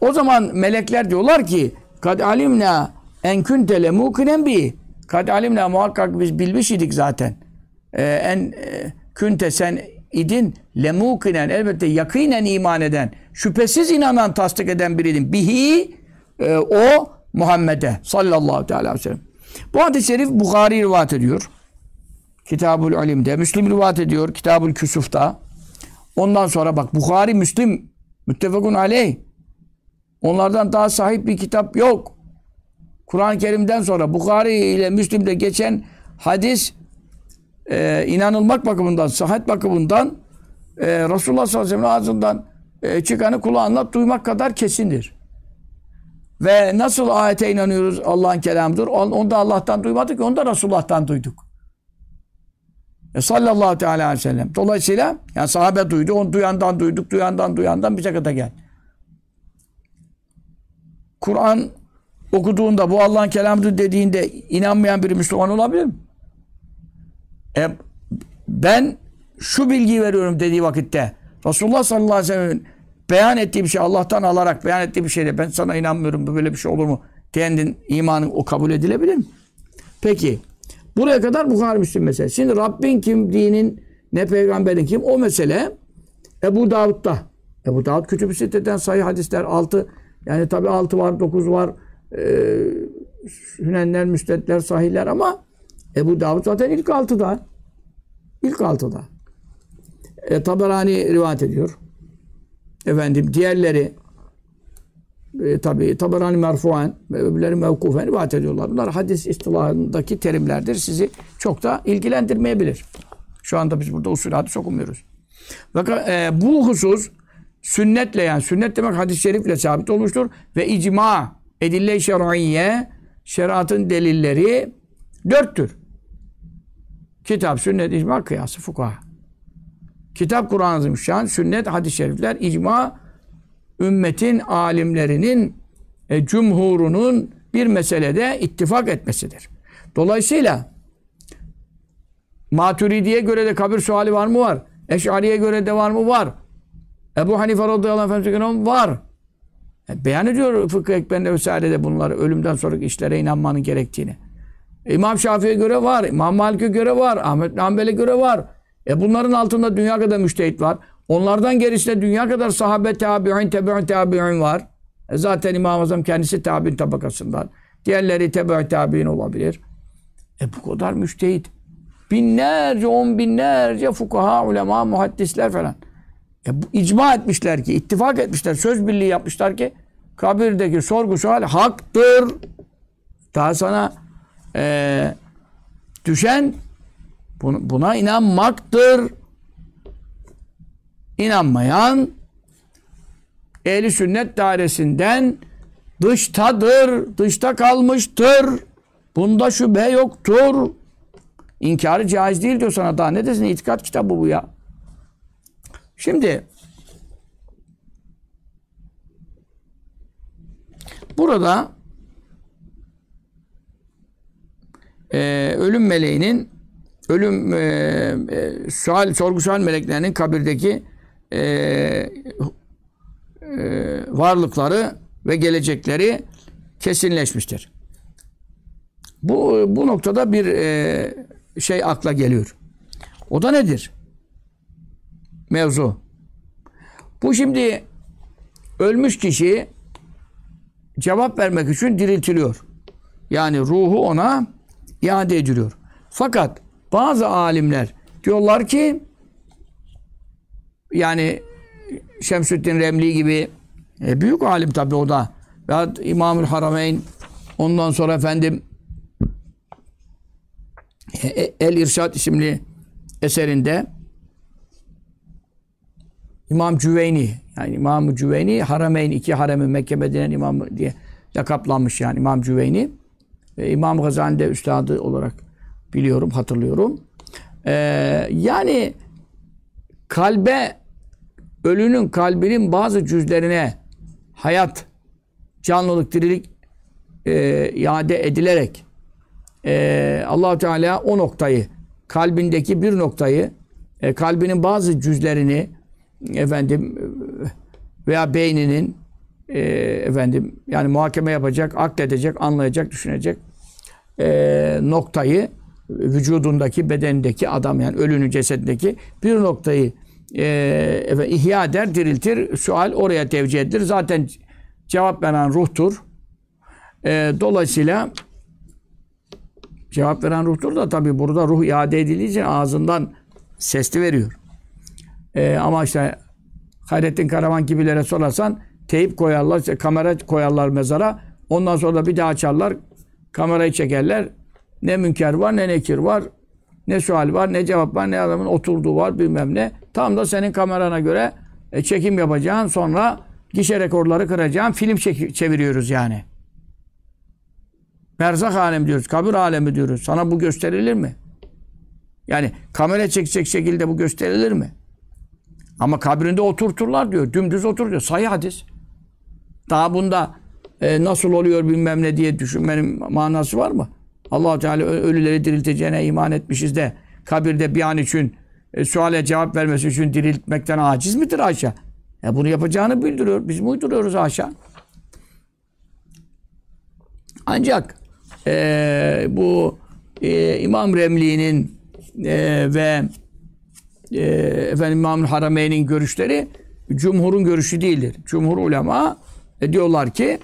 O zaman melekler diyorlar ki kad alimna en kunte le mukinen bi kad alimna muhakkak biz bilmiş idik zaten. Ee, en e, künte sen idin lemukinen elbette yakinen iman eden şüphesiz inanan tasdik eden biriydin. Bihi e, o Muhammed'e sallallahu aleyhi ve sellem. Bu hadis-i şerif Bukhari rivayet ediyor. Kitabul Alim'de. Müslim rivayet ediyor. Kitabul Küsuf'ta. Ondan sonra bak Bukhari, Müslim müttefekun aleyh. Onlardan daha sahip bir kitap yok. Kur'an-ı Kerim'den sonra Bukhari ile Müslim'de geçen hadis e, inanılmak bakımından, sıhhat bakımından e, Resulullah sallallahu aleyhi ve sellem ağzından e, çıkanı kulağınla duymak kadar kesindir. Ve nasıl ayete inanıyoruz Allah'ın kelamıdır? Onu da Allah'tan duymadık, onu da Resulullah'tan duyduk. E, sallallahu teala aleyhi ve sellem. Dolayısıyla yani sahabe duydu, onu duyandan duyduk, duyandan duyandan bize kadar gel. Kur'an okuduğunda bu Allah'ın kelamıdır dediğinde inanmayan bir Müslüman olabilir mi? E, ben şu bilgiyi veriyorum dediği vakitte Resulullah sallallahu aleyhi ve sellem'in beyan ettiği bir şey Allah'tan alarak beyan ettiği bir şeyde ben sana inanmıyorum böyle bir şey olur mu? Kendin imanın o kabul edilebilir mi? Peki buraya kadar Bukhari Müslim meselesi. Şimdi Rabbin kim, dinin ne peygamberin kim o mesele Ebu Davud'da. Ebu Davud Kütüb-i Sitte'den sayı hadisler 6 yani tabi 6 var 9 var e, Sünenler, Müstedler, Sahihler ama Ebu Davud zaten ilk 6'da. İlk 6'da. E, Taberani rivayet ediyor. Efendim diğerleri e, tabi Taberani merfuen ve öbürleri mevkufen rivayet ediyorlar. Bunlar hadis istilahındaki terimlerdir. Sizi çok da ilgilendirmeyebilir. Şu anda biz burada usul hadis okumuyoruz. Fakat e, bu husus sünnetle yani sünnet demek hadis-i şerifle sabit olmuştur ve icma edille-i şer'iyye şeriatın delilleri dörttür. Kitap, sünnet, icma, kıyası, fukaha. Kitap Kur'an-ı Azimüşşan, sünnet, hadis-i şerifler, icma, ümmetin alimlerinin, e, cumhurunun bir meselede ittifak etmesidir. Dolayısıyla Maturidi'ye göre de kabir suali var mı? Var. Eş'ariye göre de var mı? Var. Ebu Hanife radıyallahu anh var. E, beyan ediyor fıkıh ekberinde vesairede bunları ölümden sonraki işlere inanmanın gerektiğini. İmam Şafii'ye göre var. İmam Malik'e göre var. Ahmet Hanbel'e göre var. E bunların altında dünya kadar müştehit var. Onlardan gerisinde dünya kadar sahabe tabi'in, tebi'in tabi'in var. E zaten İmam Azam kendisi tabi'in tabakasından. Diğerleri tebi'in tabi'in olabilir. E bu kadar müştehit. Binlerce, on binlerce fukaha, ulema, muhaddisler falan. E bu icma etmişler ki, ittifak etmişler, söz birliği yapmışlar ki kabirdeki sorgu sual haktır. Daha sana e, düşen buna inanmaktır. İnanmayan ehli sünnet dairesinden dıştadır, dışta kalmıştır. Bunda şüphe yoktur. İnkarı caiz değil diyor sana daha ne desin itikat kitabı bu ya. Şimdi burada e, ölüm meleğinin ölüm e, e, sual, sorgu sual meleklerinin kabirdeki e, e, varlıkları ve gelecekleri kesinleşmiştir. Bu, bu noktada bir e, şey akla geliyor. O da nedir? Mevzu. Bu şimdi ölmüş kişi cevap vermek için diriltiliyor. Yani ruhu ona iade ediliyor. Fakat bazı alimler diyorlar ki yani Şemsüddin Remli gibi e, büyük alim tabi o da ve İmamül Harameyn ondan sonra efendim e, e, El İrşad isimli eserinde İmam Cüveyni yani İmam Cüveyni Harameyn iki haremi Mekke Medine'nin imamı diye lakaplanmış yani İmam Cüveyni. İmam Gazali'de üstadı olarak biliyorum, hatırlıyorum. Ee, yani kalbe ölünün kalbinin bazı cüzlerine hayat, canlılık, dirilik e, iade edilerek e, allah Teala o noktayı, kalbindeki bir noktayı, e, kalbinin bazı cüzlerini efendim veya beyninin e, efendim yani muhakeme yapacak, akledecek, anlayacak, düşünecek e, noktayı vücudundaki, bedenindeki adam yani ölünün cesedindeki bir noktayı e, efendim, ihya eder, diriltir. Sual oraya tevcih edilir. Zaten cevap veren ruhtur. E, dolayısıyla cevap veren ruhtur da tabi burada ruh iade için ağzından sesli veriyor. E, ama işte Hayrettin Karaman gibilere sorarsan teyip koyarlar, işte kamera koyarlar mezara. Ondan sonra bir daha açarlar. Kamerayı çekerler. Ne münker var, ne nekir var. Ne sual var, ne cevap var, ne adamın oturduğu var bilmem ne. Tam da senin kamerana göre e, çekim yapacaksın. Sonra gişe rekorları kıracaksın. Film çeviriyoruz yani. Berzak alemi diyoruz. Kabir alemi diyoruz. Sana bu gösterilir mi? Yani kamera çekecek şekilde bu gösterilir mi? Ama kabrinde oturturlar diyor. Dümdüz otur diyor. Sayı hadis. Daha bunda e, nasıl oluyor bilmem ne diye düşünmenin manası var mı? allah Teala ölüleri dirilteceğine iman etmişiz de kabirde bir an için e, suale cevap vermesi için diriltmekten aciz midir Ayşe? E bunu yapacağını bildiriyor. Biz mi uyduruyoruz haşa? Ancak e, bu e, İmam Remli'nin e, ve e, efendim İmam Harameyn'in görüşleri cumhurun görüşü değildir. Cumhur ulema e, diyorlar ki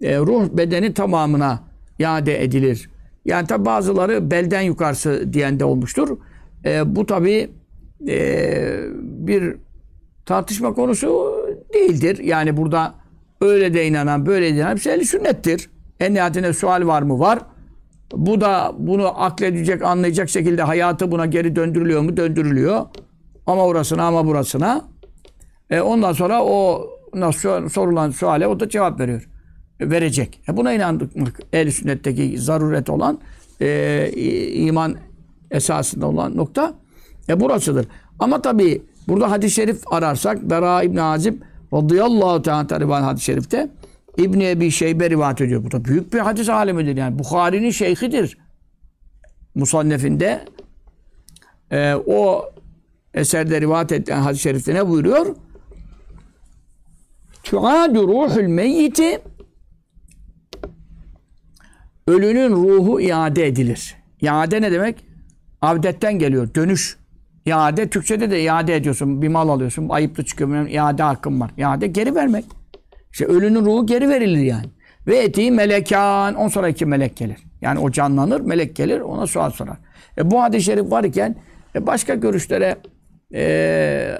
e, ruh bedeni tamamına iade edilir. Yani tabi bazıları belden yukarısı diyen de olmuştur. E, bu tabi e, bir tartışma konusu değildir. Yani burada öyle de inanan, böyle de inanan hepsi ehli sünnettir. En nihayetinde sual var mı? Var. Bu da bunu akledecek, anlayacak şekilde hayatı buna geri döndürülüyor mu? Döndürülüyor. Ama orasına ama burasına. E ondan sonra o nasıl sorulan suale o da cevap veriyor. E, verecek. E buna inandık mı? Ehl-i sünnetteki zaruret olan e, iman esasında olan nokta e burasıdır. Ama tabi burada hadis-i şerif ararsak Bera İbn Azib radıyallahu teala rivan hadis-i şerifte İbn Ebi Şeybe rivayet ediyor. Bu da büyük bir hadis alemidir yani. Bukhari'nin şeyhidir. Musannefinde e, o eserde rivayet edilen hadis-i şerifte ne buyuruyor? Tuadu ruhul meyyiti ölünün ruhu iade edilir. İade ne demek? Avdetten geliyor. Dönüş. İade Türkçede de iade ediyorsun. Bir mal alıyorsun. Ayıplı çıkıyor. İade hakkım var. İade geri vermek. İşte ölünün ruhu geri verilir yani. Ve eti melekan. On sonra iki melek gelir. Yani o canlanır. Melek gelir. Ona sual sorar. E, bu hadis-i şerif var e, başka görüşlere e,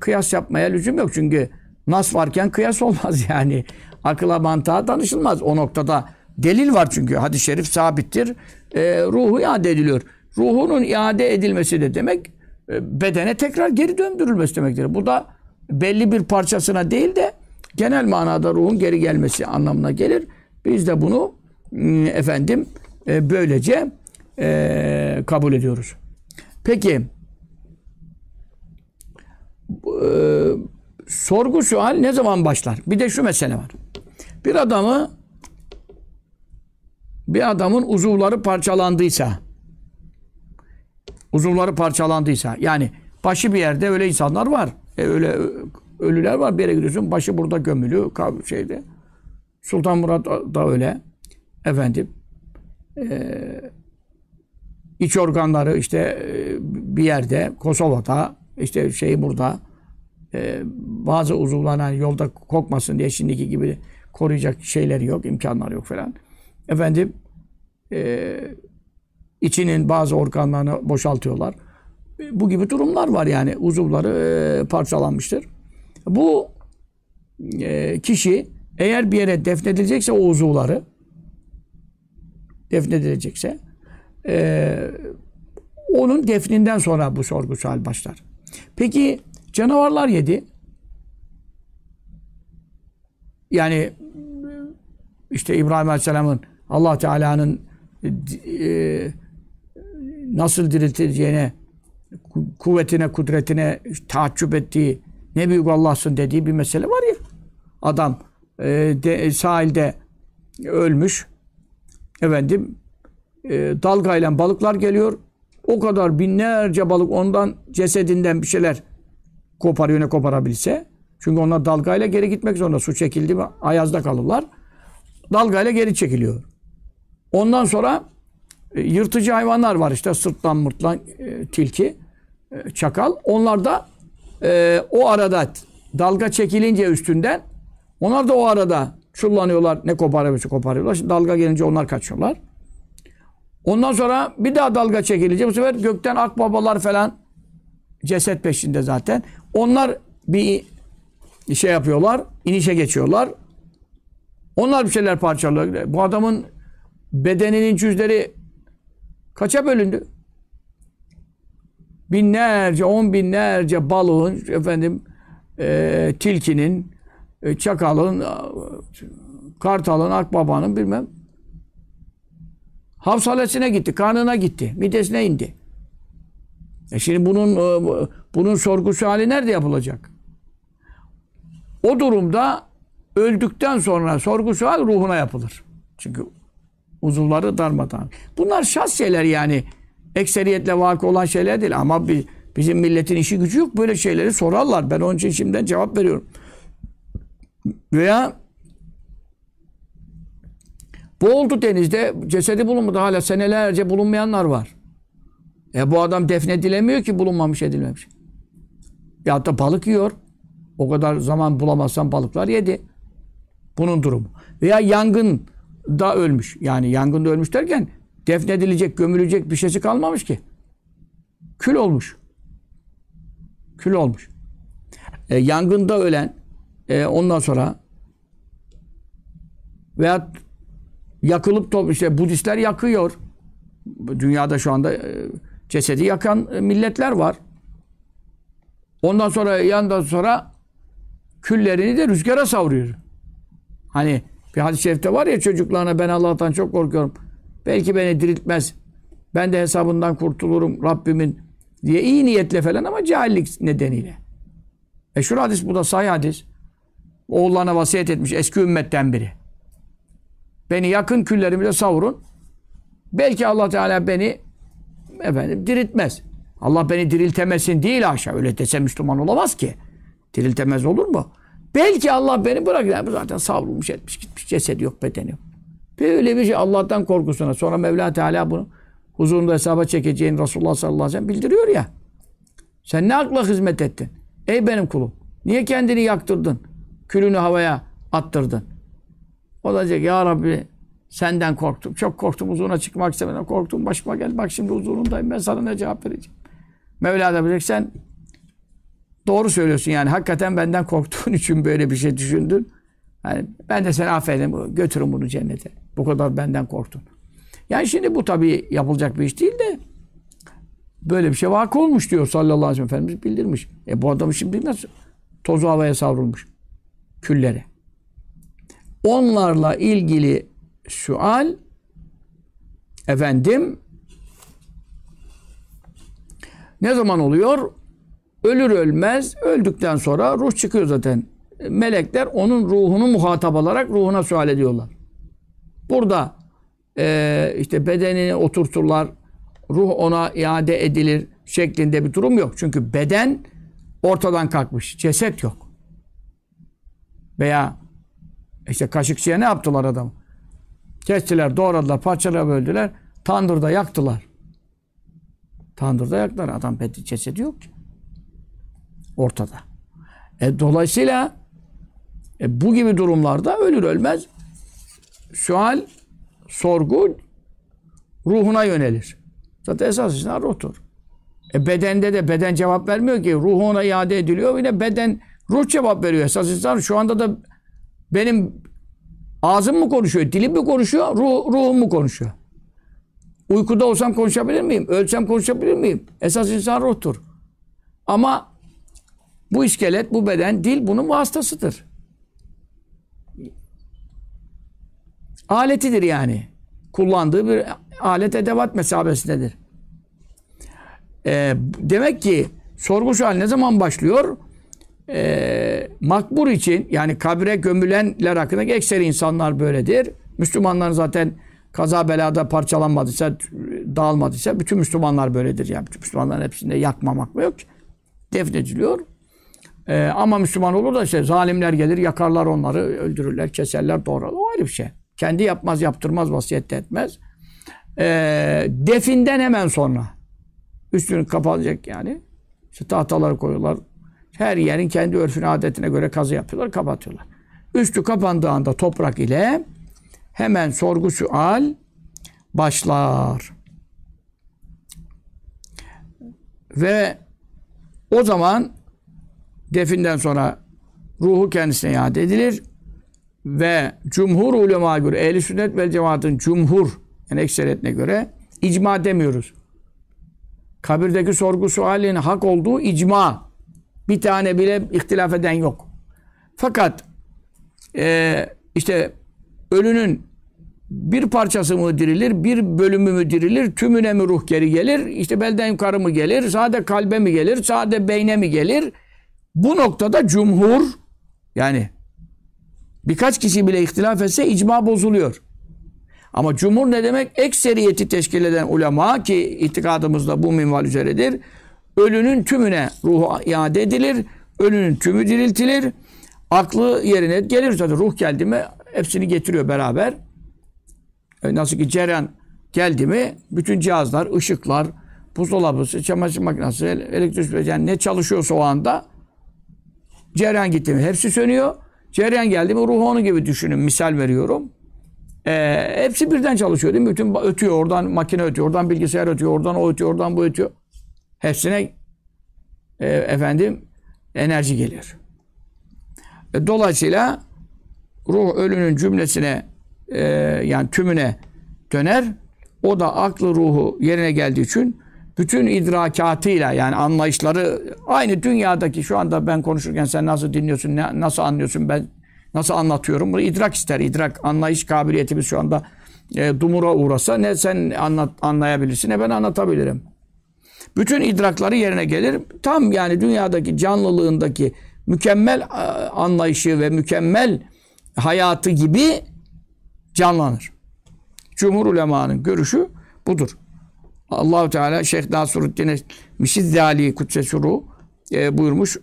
kıyas yapmaya lüzum yok. Çünkü nas varken kıyas olmaz yani. Akıla mantığa danışılmaz. O noktada delil var çünkü. Hadis-i şerif sabittir. E, ruhu iade ediliyor. Ruhunun iade edilmesi de demek e, bedene tekrar geri döndürülmesi demektir. Bu da belli bir parçasına değil de genel manada ruhun geri gelmesi anlamına gelir. Biz de bunu ıı, efendim e, böylece e, kabul ediyoruz. Peki sorgu sual ne zaman başlar? Bir de şu mesele var. Bir adamı bir adamın uzuvları parçalandıysa uzuvları parçalandıysa yani başı bir yerde öyle insanlar var. E öyle ölüler var. Bir yere gidiyorsun başı burada gömülü şeyde. Sultan Murat da öyle. Efendim e, iç organları işte e, bir yerde Kosova'da işte şey burada e, bazı uzuvlar hani yolda kokmasın diye şimdiki gibi koruyacak şeyleri yok, imkanları yok falan. Efendim e, içinin bazı organlarını boşaltıyorlar. Bu gibi durumlar var yani. Uzuvları e, parçalanmıştır. Bu e, kişi eğer bir yere defnedilecekse o uzuvları defnedilecekse e, onun defninden sonra bu sorgu sual başlar. Peki canavarlar yedi. Yani işte İbrahim Aleyhisselam'ın Allah Teala'nın e, nasıl diriltileceğine kuvvetine, kudretine taaccüp ettiği ne büyük Allah'sın dediği bir mesele var ya. Adam e, de, sahilde ölmüş. Efendim e, dalgayla balıklar geliyor. O kadar binlerce balık ondan cesedinden bir şeyler koparıyor ne koparabilse. Çünkü onlar dalgayla geri gitmek zorunda. Su çekildi mi ayazda kalırlar. Dalgayla geri çekiliyor. Ondan sonra e, yırtıcı hayvanlar var işte sırtlan mırtlan e, tilki, e, çakal. Onlar da o arada dalga çekilince üstünden onlar da o arada çullanıyorlar. Ne koparıyorsa koparıyorlar. Şimdi dalga gelince onlar kaçıyorlar. Ondan sonra bir daha dalga çekilince bu sefer gökten akbabalar falan ceset peşinde zaten. Onlar bir şey yapıyorlar. inişe geçiyorlar. Onlar bir şeyler parçalıyor. Bu adamın bedeninin cüzleri kaça bölündü? Binlerce, on binlerce balığın, efendim, e, tilkinin, e, çakalın, kartalın, akbabanın bilmem. Havsalesine gitti, karnına gitti, midesine indi. E şimdi bunun e, bunun sorgusu hali nerede yapılacak? O durumda öldükten sonra sorgu sual ruhuna yapılır. Çünkü uzuvları darmadan. Bunlar şas şeyler yani. Ekseriyetle vakı olan şeyler değil ama bir, bizim milletin işi gücü yok. Böyle şeyleri sorarlar. Ben onun için şimdiden cevap veriyorum. Veya boğuldu denizde cesedi bulunmadı. Hala senelerce bulunmayanlar var. E bu adam defnedilemiyor ki bulunmamış edilmemiş. Ya da balık yiyor. O kadar zaman bulamazsan balıklar yedi. Bunun durumu. Veya yangın da ölmüş. Yani yangında ölmüş derken defnedilecek, gömülecek bir şeysi kalmamış ki. Kül olmuş. Kül olmuş. E, yangında ölen e, ondan sonra veya yakılıp top işte Budistler yakıyor. Dünyada şu anda e, cesedi yakan e, milletler var. Ondan sonra yandan sonra küllerini de rüzgara savuruyor. Hani bir hadis-i şerifte var ya çocuklarına ben Allah'tan çok korkuyorum. Belki beni diriltmez. Ben de hesabından kurtulurum Rabbimin diye iyi niyetle falan ama cahillik nedeniyle. E şu hadis bu da sahih hadis. Oğullarına vasiyet etmiş eski ümmetten biri. Beni yakın küllerimi de savurun. Belki Allah Teala beni efendim diriltmez. Allah beni diriltemesin değil aşağı. Öyle dese Müslüman olamaz ki. Diriltemez olur mu? Belki Allah beni bırakır. Yani zaten savrulmuş etmiş gitmiş. Cesedi yok bedeni yok. Böyle bir şey Allah'tan korkusuna. Sonra Mevla Teala bunu huzurunda hesaba çekeceğini Resulullah sallallahu aleyhi ve sellem bildiriyor ya. Sen ne akla hizmet ettin? Ey benim kulum. Niye kendini yaktırdın? Külünü havaya attırdın. O da diyecek ya Rabbi senden korktum. Çok korktum huzuruna çıkmak istemeden korktum. Başıma gel bak şimdi huzurundayım. Ben sana ne cevap vereceğim? Mevla da bilecek sen doğru söylüyorsun yani. Hakikaten benden korktuğun için böyle bir şey düşündün. Yani ben de seni affedeyim. Götürün bunu cennete. Bu kadar benden korktun. Yani şimdi bu tabii yapılacak bir iş değil de böyle bir şey vakı olmuş diyor sallallahu aleyhi ve sellem Efendimiz bildirmiş. E bu adam şimdi nasıl tozu havaya savrulmuş küllere. Onlarla ilgili sual efendim ne zaman oluyor? Ölür ölmez öldükten sonra ruh çıkıyor zaten. Melekler onun ruhunu muhatap alarak ruhuna sual ediyorlar. Burada e, işte bedenini oturturlar, ruh ona iade edilir şeklinde bir durum yok. Çünkü beden ortadan kalkmış, ceset yok. Veya işte Kaşıkçı'ya ne yaptılar adam? Kestiler, doğradılar, parçalara böldüler, tandırda yaktılar. Tandırda yaktılar. Adam bedi cesedi yok ki. Ortada. E, dolayısıyla e, bu gibi durumlarda ölür ölmez sual, sorgu ruhuna yönelir. Zaten esas için ruhtur. E bedende de beden cevap vermiyor ki. Ruhu ona iade ediliyor. Yine beden ruh cevap veriyor. Esas insan şu anda da benim ağzım mı konuşuyor, dilim mi konuşuyor, ruh, ruhum mu konuşuyor? Uykuda olsam konuşabilir miyim? Ölsem konuşabilir miyim? Esas insan ruhtur. Ama bu iskelet, bu beden, dil bunun vasıtasıdır. Aletidir yani. Kullandığı bir alet edevat mesabesindedir. Ee, demek ki sorgu sual ne zaman başlıyor? Ee, makbur için yani kabre gömülenler hakkındaki ekseri insanlar böyledir. Müslümanların zaten kaza belada parçalanmadıysa, dağılmadıysa bütün Müslümanlar böyledir. Yani bütün Müslümanların hepsinde yakmamak mı yok Defnediliyor. Ee, ama Müslüman olur da işte zalimler gelir, yakarlar onları, öldürürler, keserler, doğrarlar. O ayrı bir şey. Kendi yapmaz, yaptırmaz, vasiyet etmez. Ee, definden hemen sonra üstünü kapatacak yani. İşte tahtaları koyuyorlar. Her yerin kendi örfüne, adetine göre kazı yapıyorlar, kapatıyorlar. Üstü kapandığı anda toprak ile hemen sorgu sual başlar. Ve o zaman definden sonra ruhu kendisine iade edilir ve cumhur ulema göre ehli sünnet ve cemaatin cumhur yani ekseriyetine göre icma demiyoruz. Kabirdeki sorgu sualinin hak olduğu icma. Bir tane bile ihtilaf eden yok. Fakat e, işte ölünün bir parçası mı dirilir, bir bölümü mü dirilir, tümüne mi ruh geri gelir, işte belden yukarı mı gelir, sade kalbe mi gelir, sade beyne mi gelir? Bu noktada cumhur yani birkaç kişi bile ihtilaf etse icma bozuluyor. Ama cumhur ne demek? Ekseriyeti teşkil eden ulema ki itikadımızda bu minval üzeredir. Ölünün tümüne ruhu iade edilir. Ölünün tümü diriltilir. Aklı yerine gelir zaten. Ruh geldi mi hepsini getiriyor beraber. E, nasıl ki cereyan geldi mi bütün cihazlar, ışıklar, buzdolabı, çamaşır makinesi, elektrik yani ne çalışıyorsa o anda cereyan gitti mi hepsi sönüyor. Cereyan geldi mi ruh onu gibi düşünün. Misal veriyorum. E, hepsi birden çalışıyor değil mi? Bütün ötüyor. Oradan makine ötüyor. Oradan bilgisayar ötüyor. Oradan o ötüyor. Oradan bu ötüyor. Hepsine e, efendim enerji gelir. E, dolayısıyla ruh ölünün cümlesine e, yani tümüne döner. O da aklı ruhu yerine geldiği için bütün idrakatıyla yani anlayışları aynı dünyadaki şu anda ben konuşurken sen nasıl dinliyorsun, ne, nasıl anlıyorsun ben nasıl anlatıyorum. Bunu idrak ister. idrak anlayış kabiliyetimiz şu anda e, dumura uğrasa ne sen anlat, anlayabilirsin ne ben anlatabilirim. Bütün idrakları yerine gelir. Tam yani dünyadaki canlılığındaki mükemmel e, anlayışı ve mükemmel hayatı gibi canlanır. Cumhur ulemanın görüşü budur. Allahu Teala Şeyh Nasruddin Mişizzali Kudsesuru e, buyurmuş.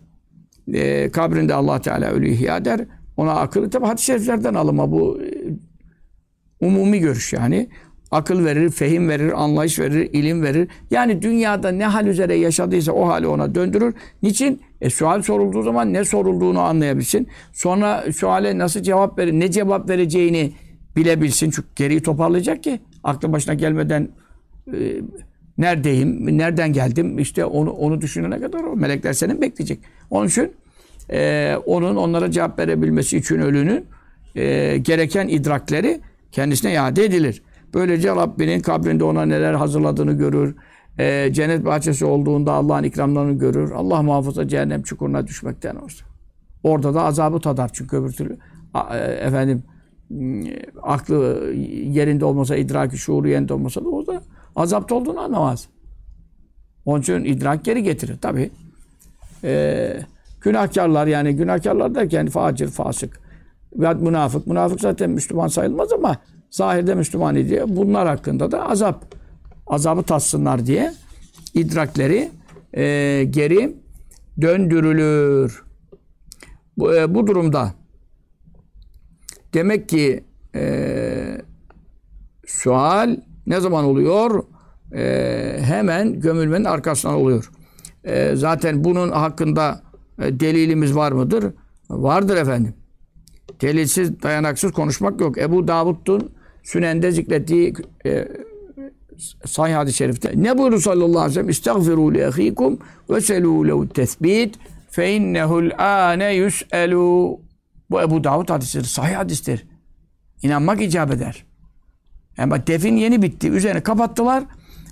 E, kabrinde Allah Teala ölü ihya eder. Ona akıllı tabi hadis-i şeriflerden alınma bu e, umumi görüş yani. Akıl verir, fehim verir, anlayış verir, ilim verir. Yani dünyada ne hal üzere yaşadıysa o hali ona döndürür. Niçin? E sual sorulduğu zaman ne sorulduğunu anlayabilsin. Sonra suale nasıl cevap verir, ne cevap vereceğini bilebilsin. Çünkü geriyi toparlayacak ki aklı başına gelmeden e, neredeyim, nereden geldim işte onu onu düşünene kadar o melekler senin bekleyecek. Onun için e, onun onlara cevap verebilmesi için ölünün e, gereken idrakleri kendisine iade edilir. Böylece Rabbinin kabrinde ona neler hazırladığını görür. E, cennet bahçesi olduğunda Allah'ın ikramlarını görür. Allah muhafaza cehennem çukuruna düşmekten olsun. Orada da azabı tadar çünkü öbür türlü e, efendim aklı yerinde olmasa, idraki şuuru yerinde olmasa da orada azapta olduğunu anlamaz. Onun için idrak geri getirir. Tabi e, günahkarlar yani günahkarlar derken facir, fasık ve münafık. Münafık zaten Müslüman sayılmaz ama zahirde Müslüman diye bunlar hakkında da azap azabı tatsınlar diye idrakleri e, geri döndürülür. Bu, e, bu durumda demek ki e, sual ne zaman oluyor? E, hemen gömülmenin arkasından oluyor. E, zaten bunun hakkında e, delilimiz var mıdır? Vardır efendim. Delilsiz, dayanaksız konuşmak yok. Ebu Davud'un Sünen'de zikrettiği e, sahih hadis-i şerifte. Ne buyurdu sallallahu aleyhi ve sellem? İstagfiru li ehikum ve selû lehu tethbit fe innehu'l âne yus'elû. Bu Ebu Davud hadisidir. Sahih hadistir. İnanmak icap eder. Yani bak defin yeni bitti. Üzerine kapattılar.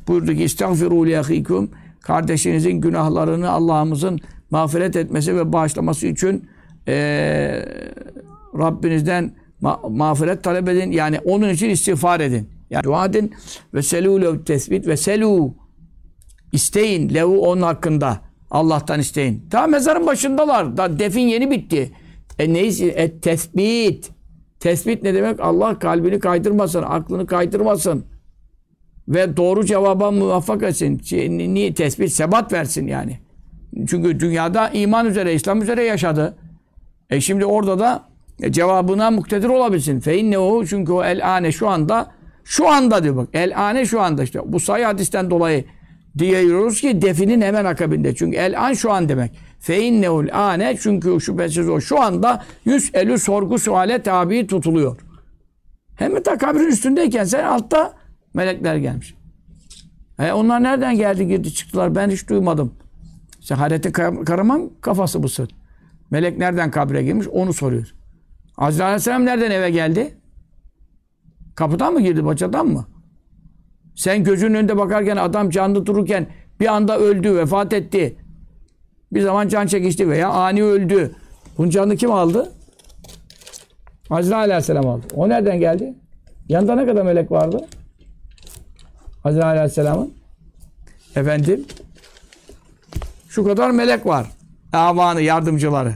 Buyurdu ki İstagfiru li ehikum. Kardeşinizin günahlarını Allah'ımızın mağfiret etmesi ve bağışlaması için e, Rabbinizden ma mağfiret talep edin. Yani onun için istiğfar edin. Yani dua edin. Ve selû lev tesbit ve selû isteyin lehu onun hakkında. Allah'tan isteyin. Ta mezarın başındalar. Da defin yeni bitti. E neyse e, tesbit. Tespit ne demek? Allah kalbini kaydırmasın, aklını kaydırmasın. Ve doğru cevaba muvaffak etsin. Niye? Tespit, sebat versin yani. Çünkü dünyada iman üzere, İslam üzere yaşadı. E şimdi orada da e, cevabına muktedir olabilsin. Fe o çünkü o el ane şu anda şu anda diyor bak. El ane şu anda işte. Bu sayı hadisten dolayı diyoruz ki definin hemen akabinde. Çünkü el an şu an demek. Fe inneul ane çünkü şüphesiz o şu anda yüz elü sorgu suale tabi tutuluyor. Hem de kabrin üstündeyken sen altta melekler gelmiş. E onlar nereden geldi girdi çıktılar ben hiç duymadım. İşte Hayrettin Karaman kafası mısın? Melek nereden kabre girmiş onu soruyor. Azrail Aleyhisselam nereden eve geldi? Kapıdan mı girdi, bacadan mı? Sen gözünün önünde bakarken adam canlı dururken bir anda öldü, vefat etti. Bir zaman can çekişti veya ani öldü. Bunun canını kim aldı? Azrail Aleyhisselam aldı. O nereden geldi? Yanında ne kadar melek vardı? Azrail Aleyhisselam'ın. Efendim? Şu kadar melek var. Avanı, yardımcıları.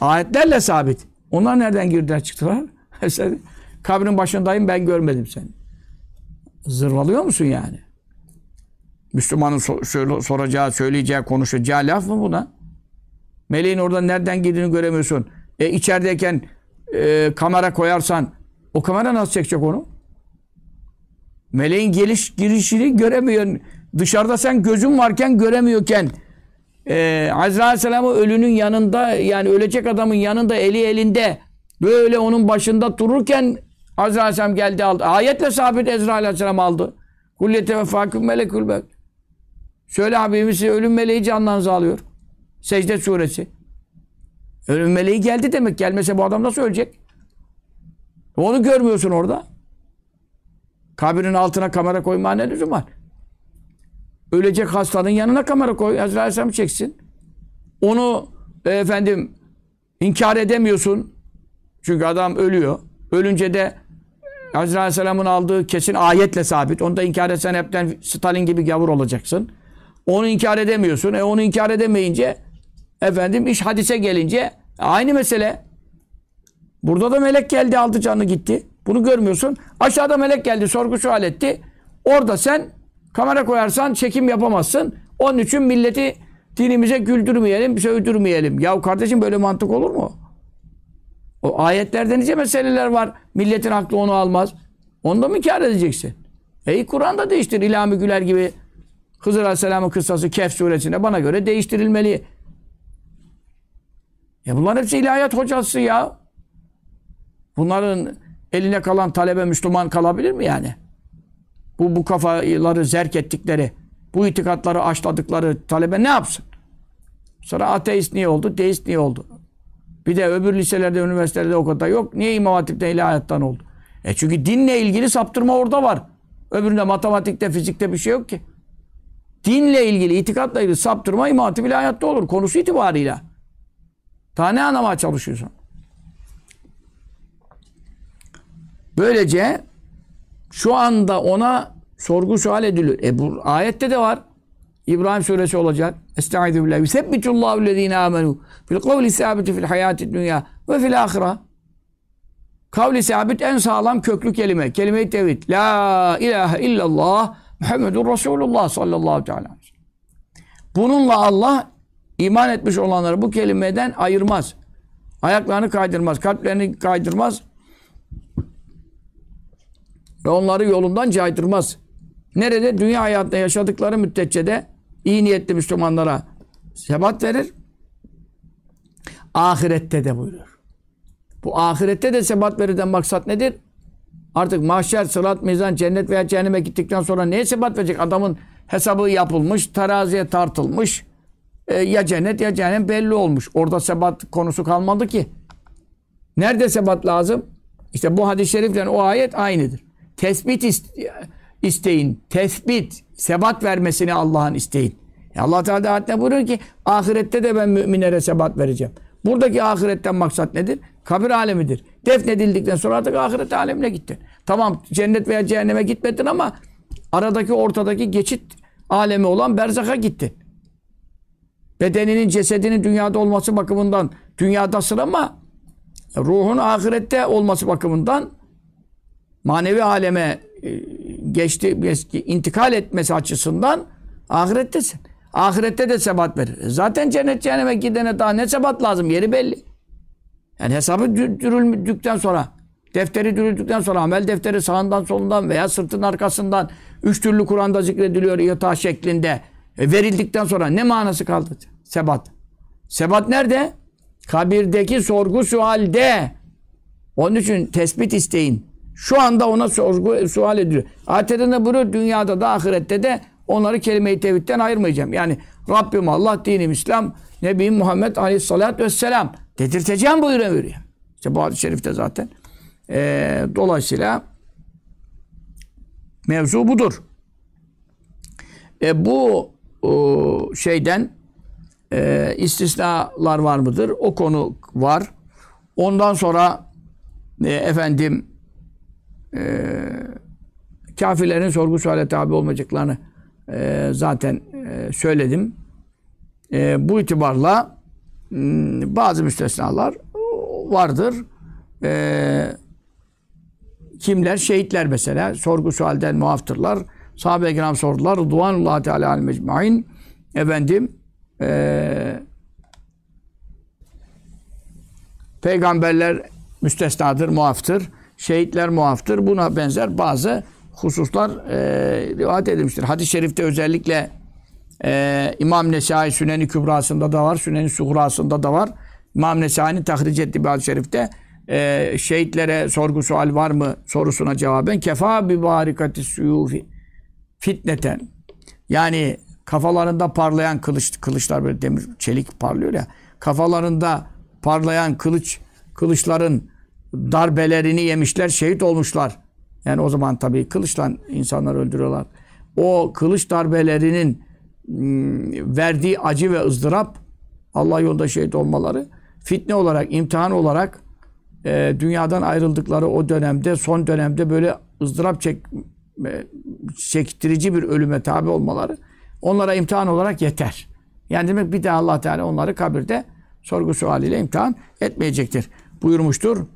Ayetlerle sabit. Onlar nereden girdiler çıktılar? Sen kabrin başındayım ben görmedim seni. Zırvalıyor musun yani? Müslümanın so soracağı, söyleyeceği, konuşacağı laf mı buna? Meleğin orada nereden girdiğini göremiyorsun. E, içerideyken e, kamera koyarsan o kamera nasıl çekecek onu? Meleğin geliş girişini göremiyorsun. Dışarıda sen gözün varken göremiyorken e, Azrail Aleyhisselam'ı ölünün yanında yani ölecek adamın yanında eli elinde böyle onun başında dururken Azrail Aleyhisselam geldi aldı. Ayetle sabit Ezrail Aleyhisselam aldı. Kullete ve faküm melekül mevt. Söyle Habibimiz ölüm meleği canlarınızı alıyor. Secde suresi. Ölüm meleği geldi demek. Gelmese bu adam nasıl ölecek? Onu görmüyorsun orada. Kabrin altına kamera koyma ne lüzum var? Ölecek hastanın yanına kamera koy. Hazreti Aleyhisselam çeksin. Onu e, efendim inkar edemiyorsun. Çünkü adam ölüyor. Ölünce de Hazreti Aleyhisselam'ın aldığı kesin ayetle sabit. Onu da inkar etsen hepten Stalin gibi gavur olacaksın. Onu inkar edemiyorsun. E onu inkar edemeyince efendim iş hadise gelince aynı mesele. Burada da melek geldi aldı canı gitti. Bunu görmüyorsun. Aşağıda melek geldi sorgu sual etti. Orada sen kamera koyarsan çekim yapamazsın. Onun için milleti dinimize güldürmeyelim, sövdürmeyelim. Ya kardeşim böyle mantık olur mu? O ayetlerde nice meseleler var. Milletin aklı onu almaz. Onu da mı kâr edeceksin? E Kur'an'da değiştir. İlhami Güler gibi Hızır Aleyhisselam'ın kıssası Kehf suresinde bana göre değiştirilmeli. Ya bunlar hepsi ilahiyat hocası ya. Bunların eline kalan talebe Müslüman kalabilir mi yani? Bu bu kafaları zerk ettikleri, bu itikatları aşladıkları talebe ne yapsın? Sonra ateist niye oldu, deist niye oldu? Bir de öbür liselerde, üniversitelerde o kadar yok. Niye İmam Hatip'te ilahiyattan oldu? E çünkü dinle ilgili saptırma orada var. Öbüründe matematikte, fizikte bir şey yok ki. Dinle ilgili, itikatla ilgili saptırma İmam Hatip ilahiyatta olur. Konusu itibarıyla. Daha ne anlamaya çalışıyorsun? Böylece şu anda ona sorgu sual ediliyor. E bu ayette de var. İbrahim suresi olacak. Estaizu billahi. Yusebbitullahu lezine amenu fil kavli sabiti fil hayati dünya ve fil ahira. Kavli sabit en sağlam köklü kelime. Kelime-i tevhid. La ilahe illallah Muhammedun Resulullah sallallahu sellem. Bununla Allah iman etmiş olanları bu kelimeden ayırmaz. Ayaklarını kaydırmaz, kalplerini kaydırmaz ve onları yolundan caydırmaz. Nerede? Dünya hayatında yaşadıkları müddetçe de iyi niyetli Müslümanlara sebat verir. Ahirette de buyuruyor. Bu ahirette de sebat verirden maksat nedir? Artık mahşer, sırat, mizan, cennet veya cehenneme gittikten sonra neye sebat verecek? Adamın hesabı yapılmış, teraziye tartılmış. E, ya cennet ya cehennem belli olmuş. Orada sebat konusu kalmadı ki. Nerede sebat lazım? İşte bu hadis-i şerifle o ayet aynıdır. Tespit isteyin. Tespit, sebat vermesini Allah'ın isteyin. E Allah Teala ayette buyuruyor ki ahirette de ben müminlere sebat vereceğim. Buradaki ahiretten maksat nedir? Kabir alemidir. Defnedildikten sonra artık ahiret alemine gittin. Tamam cennet veya cehenneme gitmedin ama aradaki ortadaki geçit alemi olan berzaka gittin. Bedeninin, cesedinin dünyada olması bakımından dünyadasın ama ruhun ahirette olması bakımından manevi aleme e, geçti, intikal etmesi açısından ahirettesin. Ahirette de sebat verir. Zaten cennet cehenneme gidene daha ne sebat lazım? Yeri belli. Yani hesabı dürüldükten sonra, defteri dürüldükten sonra, amel defteri sağından solundan veya sırtın arkasından üç türlü Kur'an'da zikrediliyor yatağı şeklinde e, verildikten sonra ne manası kaldı? Sebat. Sebat nerede? Kabirdeki sorgu sualde. Onun için tespit isteyin. Şu anda ona sorgu sual ediliyor. Ayette ne buyuruyor? Dünyada da ahirette de onları kelime-i tevhidden ayırmayacağım. Yani Rabbim Allah, dinim İslam, Nebim Muhammed Aleyhisselatü Vesselam dedirteceğim buyuruyor. İşte bu hadis-i şerifte zaten. Ee, dolayısıyla mevzu budur. E, bu o, şeyden e, istisnalar var mıdır? O konu var. Ondan sonra e, efendim e, kafirlerin sorgu suale tabi olmayacaklarını e, zaten e, söyledim. E, bu itibarla m, bazı müstesnalar vardır. E, kimler? Şehitler mesela. Sorgu sualden muaftırlar. Sahabe-i kiram sordular. Rıdvanullah Teala al mecmain. Efendim e, Peygamberler müstesnadır, muaftır. Şehitler muaftır. Buna benzer bazı hususlar e, rivayet edilmiştir. Hadis-i şerifte özellikle e, İmam Nesai Süneni Kübrası'nda da var, Süneni Suhrası'nda da var. İmam Nesai'nin tahric ettiği bir hadis-i şerifte e, şehitlere sorgu sual var mı sorusuna cevaben kefa bi barikati suyufi fitneten yani kafalarında parlayan kılıç kılıçlar böyle demir çelik parlıyor ya kafalarında parlayan kılıç kılıçların darbelerini yemişler şehit olmuşlar. Yani o zaman tabii kılıçla insanlar öldürüyorlar. O kılıç darbelerinin ım, verdiği acı ve ızdırap Allah yolunda şehit olmaları fitne olarak, imtihan olarak e, dünyadan ayrıldıkları o dönemde, son dönemde böyle ızdırap çek, e, çektirici bir ölüme tabi olmaları onlara imtihan olarak yeter. Yani demek bir daha Allah Teala onları kabirde sorgu sualiyle imtihan etmeyecektir. Buyurmuştur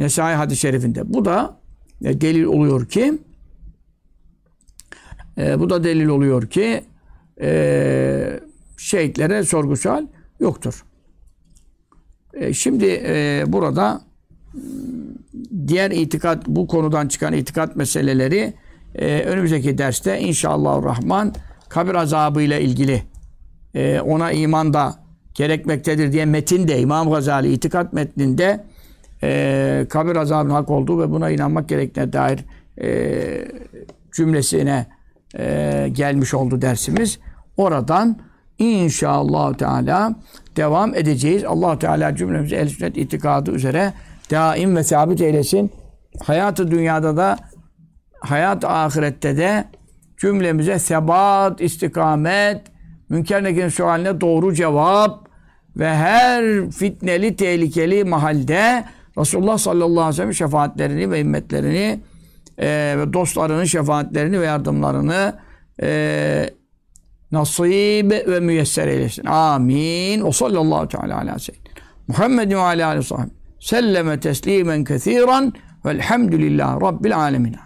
Nesai hadis-i şerifinde. Bu da e, delil oluyor ki e, bu da delil oluyor ki e, şehitlere sorgu sual yoktur. E, şimdi e, burada diğer itikat bu konudan çıkan itikat meseleleri e, önümüzdeki derste inşallah Rahman kabir azabı ile ilgili e, ona iman da gerekmektedir diye metinde İmam Gazali itikat metninde e, kabir azabının hak olduğu ve buna inanmak gerektiğine dair e, cümlesine e, gelmiş oldu dersimiz. Oradan inşallah Teala devam edeceğiz. Allah Teala cümlemizi el sünnet itikadı üzere daim ve sabit eylesin. Hayatı dünyada da hayat ahirette de cümlemize sebat, istikamet, münker nekirin sualine doğru cevap ve her fitneli, tehlikeli mahalde Resulullah sallallahu aleyhi ve sellem şefaatlerini ve ümmetlerini e, ve dostlarının şefaatlerini ve yardımlarını e, nasip ve müyesser eylesin. Amin. O sallallahu teala ala seyyidina. Muhammedin ve aleyhi selleme teslimen kethiren velhamdülillah rabbil alemin.